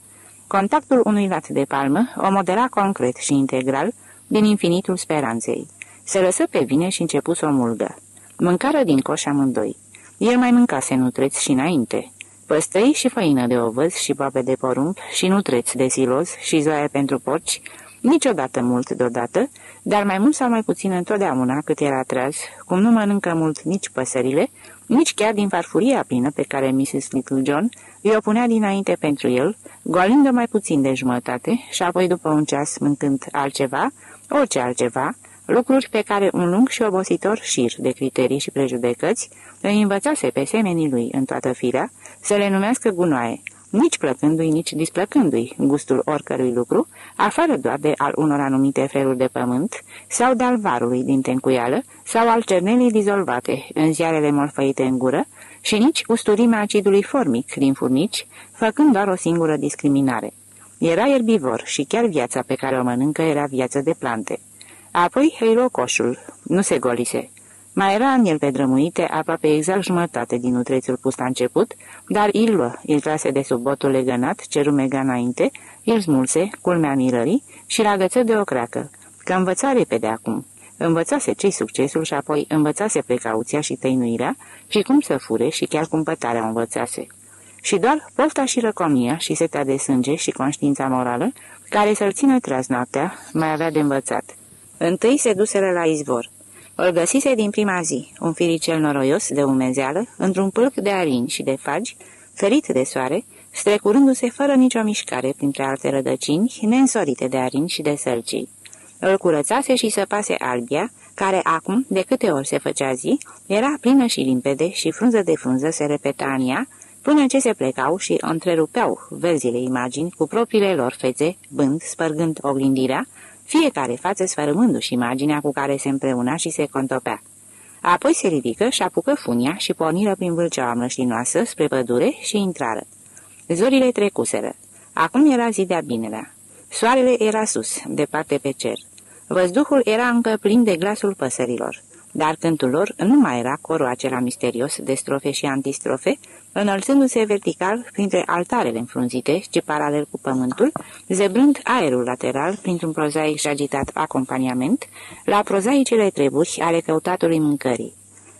Contactul unui lat de palmă o modera concret și integral din infinitul speranței. Se lăsă pe vine și începu să o mulgă. Mâncară din coș amândoi. El mai mâncase nutreți și înainte. Păstăi și făină de ovăz și boabe de porumb și nutreți de siloz și zoaie pentru porci, niciodată mult deodată, dar mai mult sau mai puțin întotdeauna cât era tras, cum nu mănâncă mult nici păsările, nici chiar din farfuria plină pe care Mrs. Little John îi o punea dinainte pentru el, golind mai puțin de jumătate și apoi după un ceas mâncând altceva, orice altceva, lucruri pe care un lung și obositor șir de criterii și prejudecăți îi învățase pe semenii lui în toată firea să le numească gunoaie, nici plăcându-i, nici displăcându-i gustul oricărui lucru, afară doar de al unor anumite feluri de pământ, sau de al varului din tencuială, sau al cernelii dizolvate în ziarele morfăite în gură, și nici usturimea acidului formic din furnici, făcând doar o singură discriminare. Era erbivor și chiar viața pe care o mănâncă era viață de plante. Apoi îi luă coșul. Nu se golise. Mai era în el pedrămuite aproape exact jumătate din utrețul pus la început, dar îl luă, îl trase de sub botul legănat, ce rumega înainte, îl smulse, culmea mirării, și l agăță de o creacă, că învăța repede acum. Învățase ce succesul și apoi învățase precauția și tăinuirea și cum să fure și chiar cumpătarea o învățase. Și doar pofta și răcomia și setea de sânge și conștiința morală, care să-l țină tras noaptea, mai avea de învățat. Întâi se duseră la izvor. Îl găsise din prima zi, un firicel noroios de umezeală, într-un pâlc de arini și de fagi, ferit de soare, strecurându-se fără nicio mișcare printre alte rădăcini, neînsorite de arini și de sălcii. Îl curățase și săpase albia, care acum, de câte ori se făcea zi, era plină și limpede și frunză de frunză se repeta în ea, până ce se plecau și întrerupeau verzile imagini cu propriile lor fețe, bând, spărgând oglindirea, fiecare față sfărâmându-și imaginea cu care se împreuna și se contopea. Apoi se ridică și apucă funia și porniră prin vâlceaua mlăștinoasă spre pădure și intrară. Zorile trecuseră. Acum era zi de-a binelea. Soarele era sus, departe pe cer. Văzduhul era încă plin de glasul păsărilor. dar cântul lor nu mai era corul acela misterios de strofe și antistrofe, înălțându-se vertical printre altarele înfrunzite, ci paralel cu pământul, zebrând aerul lateral printr-un prozaic și agitat acompaniament la prozaicele treburi ale căutatului mâncării.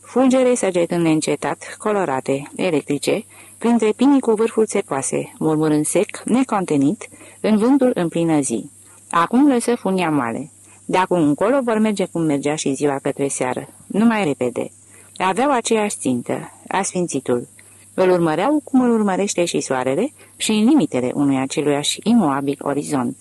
Fulgere săgetând neîncetat, colorate, electrice, printre pinii cu vârful țepoase, murmurând sec, necontenit, în vântul în plină zi. Acum lăsă funia moale. De acum încolo vor merge cum mergea și ziua către seară, numai repede. Aveau aceeași țintă, asfințitul. Îl urmăreau cum îl urmărește și soarele și în limitele unui aceluiași imoabil orizont.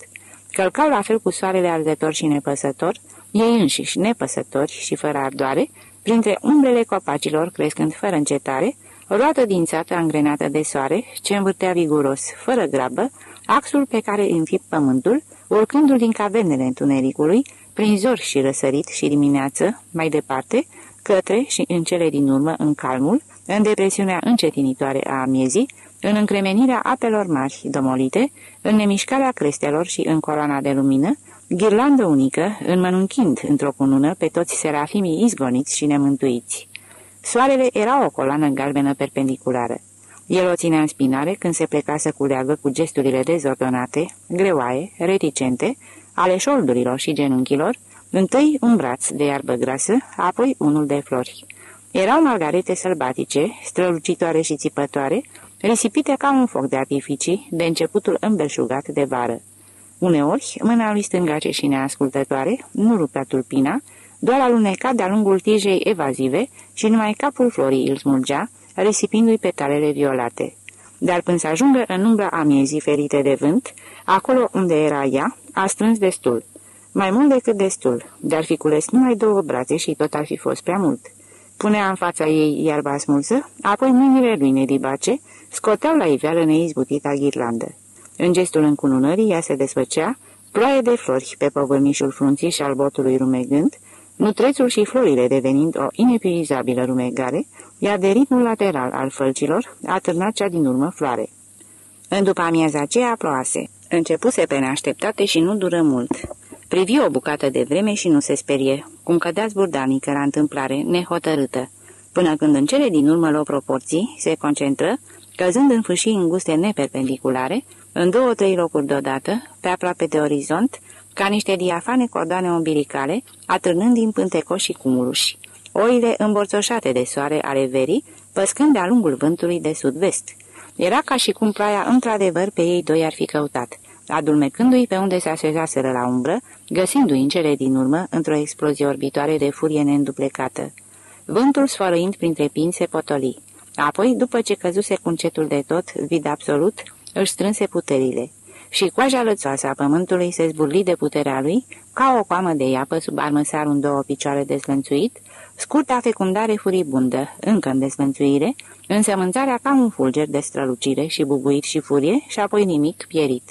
Călcau la fel cu soarele arzător și nepăsător, ei înșiși nepăsători și fără ardoare, printre umbrele copacilor crescând fără încetare, roată din țată angrenată de soare, ce învârtea viguros, fără grabă, axul pe care înfip pământul, urcându-l din cavernele întunericului, prin zor și răsărit și dimineață, mai departe, către și în cele din urmă în calmul, în depresiunea încetinitoare a amiezii, în încremenirea apelor mari domolite, în nemișcarea crestelor și în coloana de lumină, ghirlandă unică, înmănunchind într-o cunună pe toți serafimii izgoniți și nemântuiți. Soarele era o coloană galbenă perpendiculară. El o ținea în spinare când se pleca să culeagă cu gesturile dezordonate, greoaie, reticente, ale șoldurilor și genunchilor, întâi un braț de iarbă grasă, apoi unul de flori. Erau margarete sălbatice, strălucitoare și țipătoare, risipite ca un foc de artificii, de începutul îmbelșugat de vară. Uneori, mâna lui stângace și neascultătoare nu rupea tulpina, doar aluneca de-a lungul tijei evazive și numai capul florii îl smulgea, risipindu-i petalele violate. Dar până să ajungă în umbra amiezii ferite de vânt, acolo unde era ea, a strâns destul. Mai mult decât destul, dar fi cules numai două brațe și tot ar fi fost prea mult. Punea în fața ei iarba smulsă, apoi mâinile lui nedibace scoteau la iveală neizbutita ghirlandă. În gestul încununării ea se desfăcea, ploaie de flori pe povârnișul frunții și al botului rumegând, nutrețul și florile devenind o inepuizabilă rumegare, iar de ritmul lateral al fălcilor a târnat cea din urmă floare. În după amiaza aceea ploase. Începuse pe neașteptate și nu dură mult. Privi o bucată de vreme și nu se sperie, cum cădea zburdanică la întâmplare, nehotărâtă, până când în cele din urmă la proporții se concentră, căzând în fâșii înguste neperpendiculare, în două-trei locuri deodată, pe aproape de orizont, ca niște diafane cordoane umbilicale, atârnând din pântecoși și cumuluși. Oile îmborțoșate de soare ale verii, păscând de-a lungul vântului de sud-vest. Era ca și cum ploaia într-adevăr pe ei doi ar fi căutat, adulmecându-i pe unde se așezaseră la umbră, găsindu-i în cele din urmă într-o explozie orbitoare de furie neînduplecată. Vântul sfărăind printre pini se potoli. Apoi, după ce căzuse cu încetul de tot, vid absolut, își strânse puterile. Și coaja lățoasă a pământului se zburli de puterea lui, ca o coamă de iapă sub armăsarul în două picioare dezlănțuit, scurta fecundare furibundă, încă în dezlănțuire, însămânțarea ca un fulger de strălucire și bubuit și furie și apoi nimic pierit.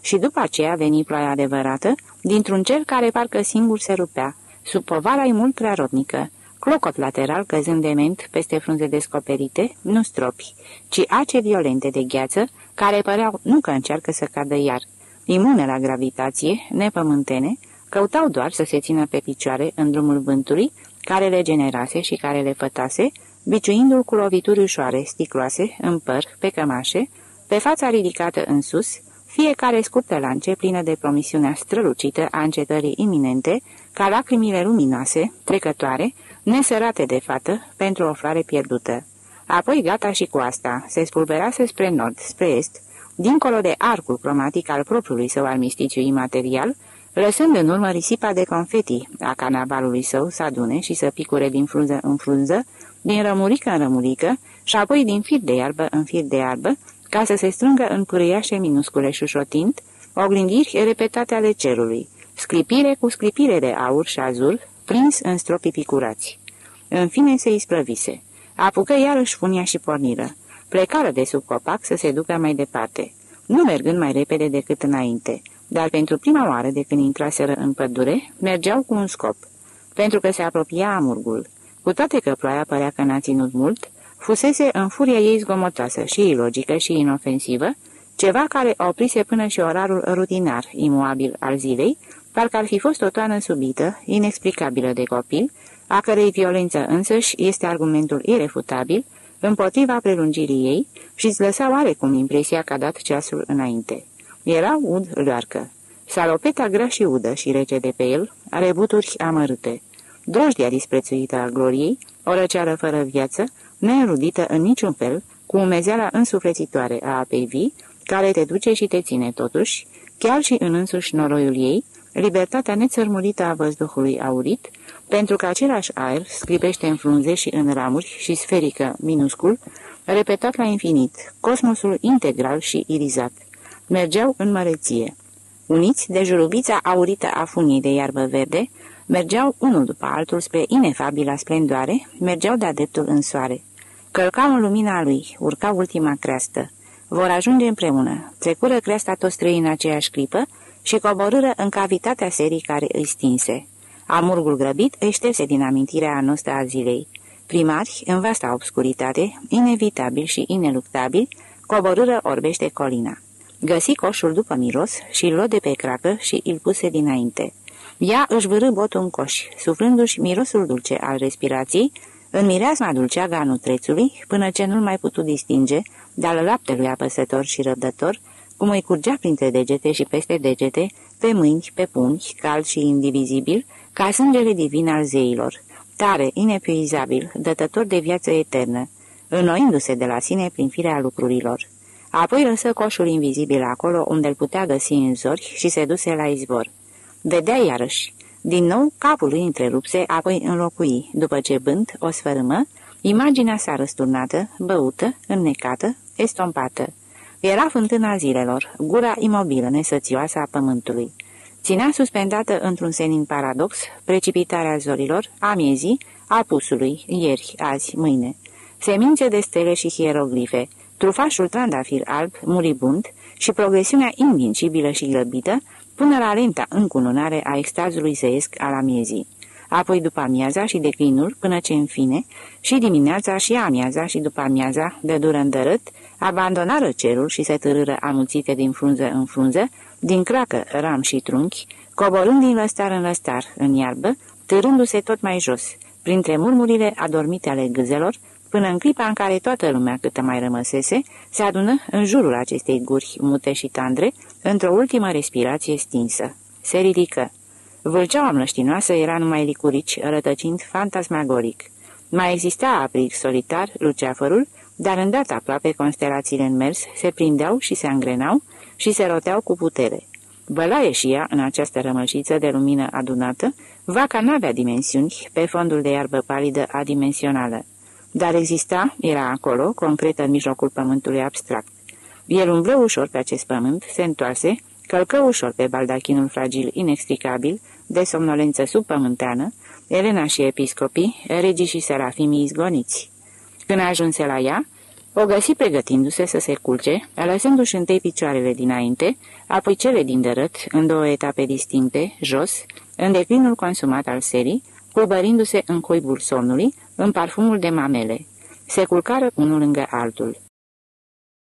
Și după aceea veni ploaia adevărată, dintr-un cer care parcă singur se rupea, sub povara mult prea rodnică, clocot lateral căzând dement peste frunze descoperite, nu stropi, ci ace violente de gheață, care păreau nu că încearcă să cadă iar. Imune la gravitație, nepământene, căutau doar să se țină pe picioare în drumul vântului, care le generase și care le fătase, biciuindu-l cu lovituri ușoare, sticloase, în păr, pe cămașe, pe fața ridicată în sus, fiecare scurtă lance plină de promisiunea strălucită a încetării iminente, ca lacrimile luminoase, trecătoare, nesărate de fată, pentru o floare pierdută. Apoi gata și cu asta, se spulberase spre nord, spre est, dincolo de arcul cromatic al propriului său armisticiu imaterial, lăsând în urmă risipa de confeti a carnavalului său să adune și să picure din frunză în frunză, din rămurică în rămurică și apoi din fir de iarbă în fir de iarbă, ca să se strângă în pârâiașe minuscule șușotind, oglindiri repetate ale cerului, sclipire cu sclipire de aur și azul, prins în stropii picurați. În fine se isprăvise. Apucă iarăși funia și porniră. Plecară de sub copac să se ducă mai departe, nu mergând mai repede decât înainte, dar pentru prima oară de când intraseră în pădure, mergeau cu un scop, pentru că se apropia amurgul. Cu toate că ploaia părea că n-a ținut mult, fusese în furia ei zgomotoasă și ilogică și inofensivă, ceva care oprise până și orarul rutinar, imoabil al zilei, parcă ar fi fost o toană subită, inexplicabilă de copil, a cărei violență însăși este argumentul irefutabil împotriva prelungirii ei și îți lăsa oarecum impresia că a dat ceasul înainte. Era ud luarcă. Salopeta grea și udă și rece de pe el are buturi amărâte. Drojdia disprețuită a gloriei, o răceară fără viață, neînrudită în niciun fel, cu umezeala însuflețitoare a apei vii, care te duce și te ține totuși, chiar și în însuși noroiul ei, libertatea nețărmurită a văzduhului aurit, pentru că același aer scripește în frunze și în ramuri și sferică, minuscul, repetat la infinit, cosmosul integral și irizat. Mergeau în măreție. Uniți de jurubița aurită a funii de iarbă verde, mergeau unul după altul spre inefabila splendoare, mergeau de-a dreptul în soare. Călcau în lumina lui, urca ultima creastă. Vor ajunge împreună. Trecură creasta toți trei în aceeași clipă și coborâră în cavitatea serii care îi stinse. Amurgul grăbit îi șterse din amintirea noastră a zilei. Primari, în vasta obscuritate, inevitabil și ineluctabil, coborâră orbește colina. Găsi coșul după miros și îl luă de pe cracă și îl puse dinainte. Ea își vârâ botul în coș, suflându-și mirosul dulce al respirației, în mireasma dulceaga a nutrețului, până ce nu-l mai putu distinge, de-al laptelui apăsător și răbdător, cum îi curgea printre degete și peste degete, pe mâini, pe pumni, cald și indivizibil, ca sângele divin al zeilor, tare, inepuizabil, dătător de viață eternă, înnoindu-se de la sine prin firea lucrurilor. Apoi lăsă coșul invizibil acolo unde îl putea găsi în zori și se duse la izvor. Vedea iarăși. Din nou, capul lui întrerupse, apoi înlocui, după ce bând, o sfărâmă, imaginea sa răsturnată, băută, înnecată, estompată. Era fântâna zilelor, gura imobilă, nesățioasă a pământului. Ținea suspendată într-un senin paradox precipitarea zorilor, a miezii, a pusului, ieri, azi, mâine. Semințe de stele și hieroglife, trufașul trandafir alb, muribund și progresiunea invincibilă și grăbită până la lenta încununare a extazului zeiesc al amiezii. Apoi după amiaza și declinul, până ce în fine, și dimineața și amiaza și după amiaza, de dură îndărât, abandonară cerul și se târâră amuțite din frunză în frunză, din cracă, ram și trunchi, coborând din lăstar în lăstar, în iarbă, târându-se tot mai jos, printre murmurile adormite ale gâzelor, până în clipa în care toată lumea câtă mai rămăsese, se adună în jurul acestei guri mute și tandre, într-o ultimă respirație stinsă. Se ridică. Vâlceaua mlăștinoasă era numai licurici, rătăcind fantasmagoric. Mai exista apric solitar, luceafărul, dar îndată aproape constelațiile în mers se prindeau și se angrenau și se roteau cu putere. Bălaie și ea, în această rămășiță de lumină adunată, vaca n-avea dimensiuni pe fondul de iarbă palidă adimensională. Dar exista, era acolo, concretă în mijlocul pământului abstract. El umblă ușor pe acest pământ, se întoarse, călcă ușor pe baldachinul fragil inextricabil, de somnolență subpământeană, Elena și episcopii, regii și serafimii izgoniți. Când ajunse la ea, o găsi pregătindu-se să se culce, lăsându-și întâi picioarele dinainte, apoi cele din dărât, în două etape distincte, jos, în declinul consumat al serii, culbărindu-se în cuibul somnului, în parfumul de mamele. Se culcară unul lângă altul.